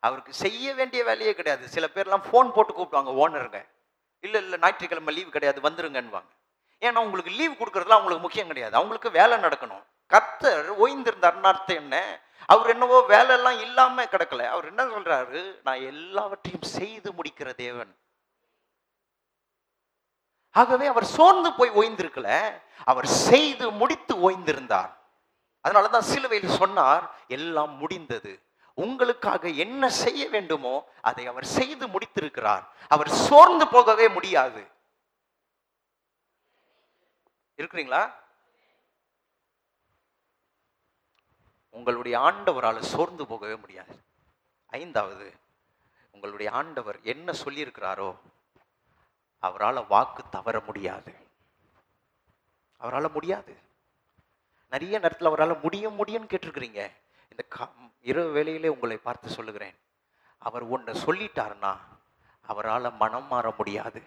அவருக்கு செய்ய வேண்டிய வேலையே கிடையாது. சில பேர்லாம் ஃபோன் போட்டு கூப்பிடுவாங்க ஓனருங்க. இல்லை இல்லை ஞாயிற்றுக்கிழமை லீவு கிடையாது வந்துருங்கன்னுவாங்க. ஏன்னா உங்களுக்கு லீவ் கொடுக்கறதுலாம் அவங்களுக்கு முக்கியம் கிடையாது. அவங்களுக்கு வேலை நடக்கணும். கத்தர் ஓய்ந்திருந்தார்னு அர்த்தம் என்ன? அவர் என்னவோ வேலை எல்லாம் கிடக்கல. அவர் என்ன சொல்றாரு? நான் எல்லாவற்றையும் செய்து முடிக்கிற தேவன். ஆகவே அவர் சோர்ந்து போய் ஓய்ந்திருக்கல அவர் செய்து முடித்து ஓய்ந்திருந்தார். அதனாலதான் சிலுவையில் சொன்னார் எல்லாம் முடிந்தது. உங்களுக்காக என்ன செய்ய வேண்டுமோ அதை அவர் செய்து முடித்திருக்கிறார். அவர் சோர்ந்து போகவே முடியாது. இருக்கிறீங்களா? உங்களுடைய ஆண்டவரால் சோர்ந்து போகவே முடியாது. ஐந்தாவது உங்களுடைய ஆண்டவர் என்ன சொல்லியிருக்கிறாரோ அவரால் வாக்கு தவற முடியாது. அவரால் முடியாது. நிறைய நேரத்தில் அவரால் முடியும் முடியும்னு கேட்டிருக்கிறீங்க. இந்த கா- இரவு வேலையிலே உங்களை பார்த்து சொல்லுகிறேன். அவர் ஒன்று சொல்லிட்டாருன்னா அவரால் மனம் மாற முடியாது.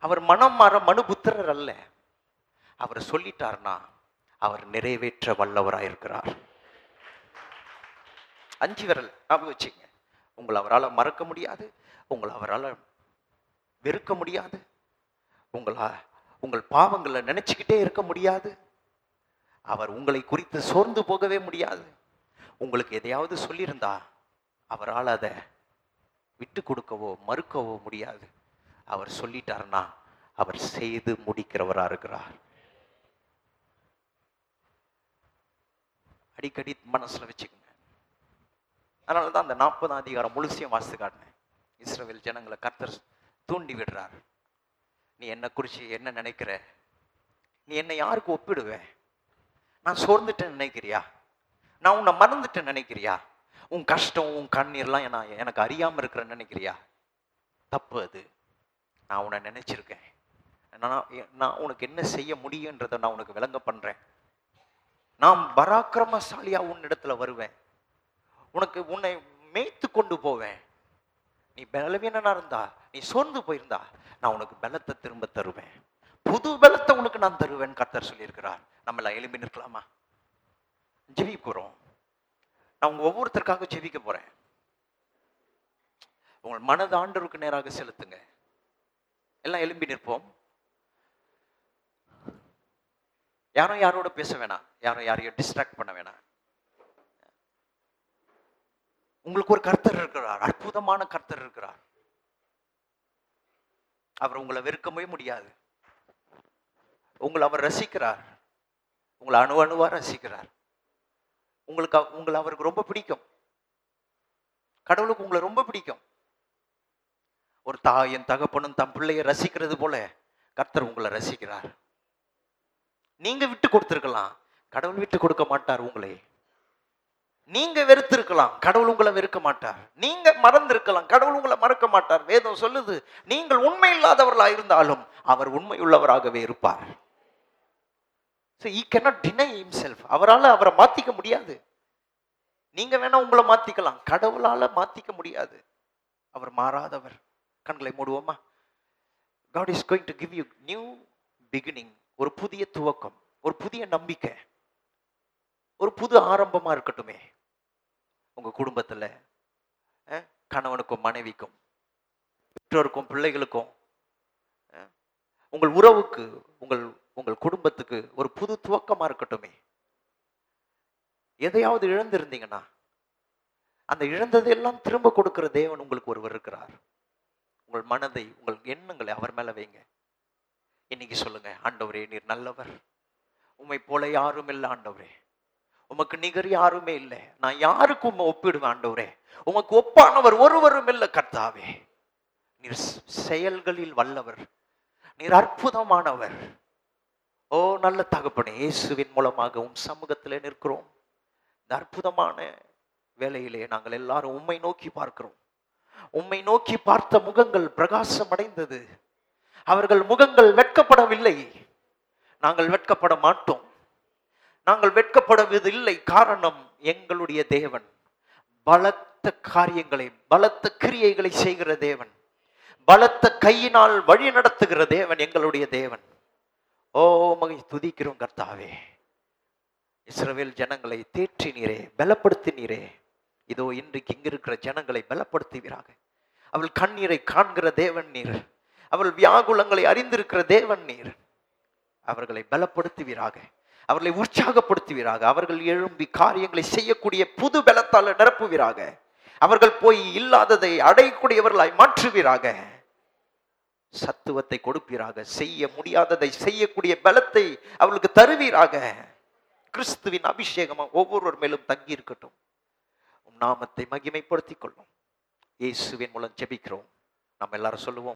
அவர் மனம் மாற மனு புத்திரர் அல்ல. அவர் சொல்லிட்டாருன்னா அவர் நிறைவேற்ற வல்லவராயிருக்கிறார். அஞ்சு விரல் ஞாபகம் வச்சுங்க. உங்களை அவரால் மறக்க முடியாது. உங்களை அவரால் வெறுக்க முடியாது. உங்களா உங்கள் பாவங்களை நினைச்சுக்கிட்டே இருக்க முடியாது. அவர் உங்களை குறித்து சோர்ந்து போகவே முடியாது. உங்களுக்கு எதையாவது சொல்லியிருந்தா அவரால் அதை விட்டு கொடுக்கவோ மறுக்கவோ முடியாது. அவர் சொல்லிட்டாருன்னா அவர் செய்து முடிக்கிறவராக இருக்கிறார். அடிக்கடி மனசுல வச்சுக்கோங்க. அதனால தான் அந்த நாற்பதாம் அதிகாரம் முழுசையும் வாசித்து காட்டினேன். இஸ்ரேல் ஜனங்களை கர்த்தர் தூண்டி விடுறார். நீ என்ன குறிச்சு என்ன நினைக்கிற? நீ என்னை யாருக்கு ஒப்பிடுவ? நான் சோர்ந்துட்டேன்னு நினைக்கிறியா? நான் உன்னை மறந்துட்டேன்னு நினைக்கிறியா? உன் கஷ்டம் உன் கண்ணீர்லாம் நான் எனக்கு அறியாமல் இருக்கிறேன்னு நினைக்கிறியா? தப்பு அது. நான் உன்னை நினைச்சிருக்கேன். நான் நான் உனக்கு என்ன செய்ய முடியுன்றதை நான் உனக்கு விளங்க பண்ணுறேன் நான் பராக்கிரமசாலியாக உன்னிடத்துல வருவேன். உனக்கு உன்னை மேய்த்து கொண்டு போவேன். நீ பலவீனனா இருந்தா நீ சோர்ந்து போயிருந்தா நான் உனக்கு பலத்தை திரும்ப தருவேன். புது பலத்தை உனக்கு நான் தருவேன் கர்த்தர் சொல்லியிருக்கிறார். நம்ம எல்லாம் எழுப்பி நிற்கலாமா? ஜெபிக்கிறோம். நான் உங்க ஒவ்வொருத்தருக்காக ஜெபிக்க போறேன். உங்கள் மனது ஆண்டவருக்கு நேராக செலுத்துங்க. எல்லாம் எழும்பி நிற்போம். யாரும் யாரோட பேச வேணாம். யாரும் யாரையும் டிஸ்ட்ராக்ட் பண்ண வேணாம். உங்களுக்கு ஒரு கர்த்தர் இருக்கிறார் அற்புதமான கர்த்தர் இருக்கிறார். அவர் உங்களை வெறுக்கவே முடியாது. உங்களை அவர் ரசிக்கிறார். உங்களை அணு அணுவாக ரசிக்கிறார். உங்களுக்கு அவ- உங்களை அவருக்கு ரொம்ப பிடிக்கும். கடவுளுக்கு உங்களை ரொம்ப பிடிக்கும். ஒரு தாயின் தகப்பனும் தம் பிள்ளையை ரசிக்கிறது போல கர்த்தர் உங்களை ரசிக்கிறார். நீங்க விட்டு கொடுத்துருக்கலாம். கடவுள் விட்டு கொடுக்க மாட்டார் உங்களை. நீங்க வெறுத்திருக்கலாம். கடவுள் உங்களை வெறுக்க மாட்டார். நீங்க மறந்திருக்கலாம். கடவுள் உங்களை மறக்க மாட்டார். வேதம் சொல்லுது நீங்கள் உண்மை இல்லாதவர்களா இருந்தாலும் அவர் உண்மை உள்ளவராகவே இருப்பார். So he cannot deny himself. அவரால் அவரை மாத்திக்க முடியாது. நீங்க வேணா உங்களை மாத்திக்கலாம். கடவுளால மாத்திக்க முடியாது. அவர் மாறாதவர். கண்களை மூடுவோமா? God is going to give you new beginning ஒரு புதிய துவக்கம். ஒரு புதிய நம்பிக்கை. ஒரு புது ஆரம்பமா இருக்கட்டுமே. உங்கள் குடும்பத்தில் கணவனுக்கும் மனைவிக்கும் பெற்றோருக்கும் பிள்ளைகளுக்கும் உங்கள் உறவுக்கு உங்கள் உங்கள் குடும்பத்துக்கு ஒரு புது துவக்கமாக இருக்கட்டுமே. எதையாவது இழந்திருந்தீங்கன்னா அந்த இழந்ததையெல்லாம் திரும்ப கொடுக்கிற தேவன் உங்களுக்கு ஒருவர் இருக்கிறார். உங்கள் மனதை உங்கள் எண்ணங்களை அவர் மேலே வைங்க. இன்னைக்கு சொல்லுங்க ஆண்டவரே நீர் நல்லவர். உண்மை போல யாரும் இல்லை ஆண்டவரே. உமக்கு நிகர் யாருமே இல்லை. நான் யாருக்கும் உண்மை ஒப்பிடுவேன் ஆண்டவரே? உமக்கு ஒப்பானவர் ஒருவரும் இல்லை கர்த்தாவே. நீர் செயல்களில் வல்லவர். நீர் அற்புதமானவர். ஓ நல்ல தகப்பனே இயேசுவின் மூலமாக உம் சமூகத்தில் நிற்கிறோம். இந்த அற்புதமான வேலையிலே நாங்கள் எல்லாரும் உம்மை நோக்கி பார்க்கிறோம். உம்மை நோக்கி பார்த்த முகங்கள் பிரகாசம் அடைந்தது அவர்கள் முகங்கள் வெட்கப்படவில்லை. நாங்கள் வெட்கப்பட மாட்டோம். நாங்கள் வெட்கப்படுவதில்லை காரணம் எங்களுடைய தேவன். பலத்த காரியங்களை பலத்த கிரியைகளை செய்கிற தேவன். பலத்த கையினால் வழி நடத்துகிற தேவன் எங்களுடைய தேவன். ஓ மகி துதிக்கிறோம் கர்த்தாவே. இஸ்ரவேல் ஜனங்களை தேற்றினீரே பலப்படுத்தினீரே. இதோ இன்றைக்கு இங்கிருக்கிற ஜனங்களை பலப்படுத்துவீராக. அவள் கண்ணீரை காண்கிற தேவன் நீர். அவள் வியாகுலங்களை அறிந்திருக்கிற தேவன் நீர். அவர்களை பலப்படுத்துவீராக. அவர்களை உற்சாகப்படுத்துவீராக. அவர்கள் எழும்பி காரியங்களை செய்யக்கூடிய புது பலத்தால் நிரப்புவீராக. அவர்கள் போய் இல்லாததை அடையக்கூடியவர்களாய் மாற்றுவீராக. சத்துவத்தை கொடுப்பீராக. செய்ய முடியாததை செய்யக்கூடிய பலத்தை அவர்களுக்கு தருவீராக. கிறிஸ்துவின் அபிஷேகம் ஒவ்வொருவர் மேலும் தங்கி இருக்கட்டும். நாமத்தை மகிமைப்படுத்திக் கொள்ளும். இயேசுவின் மூலம் ஜெபிக்கிறோம். நம்ம எல்லாரும் சொல்லுவோம்.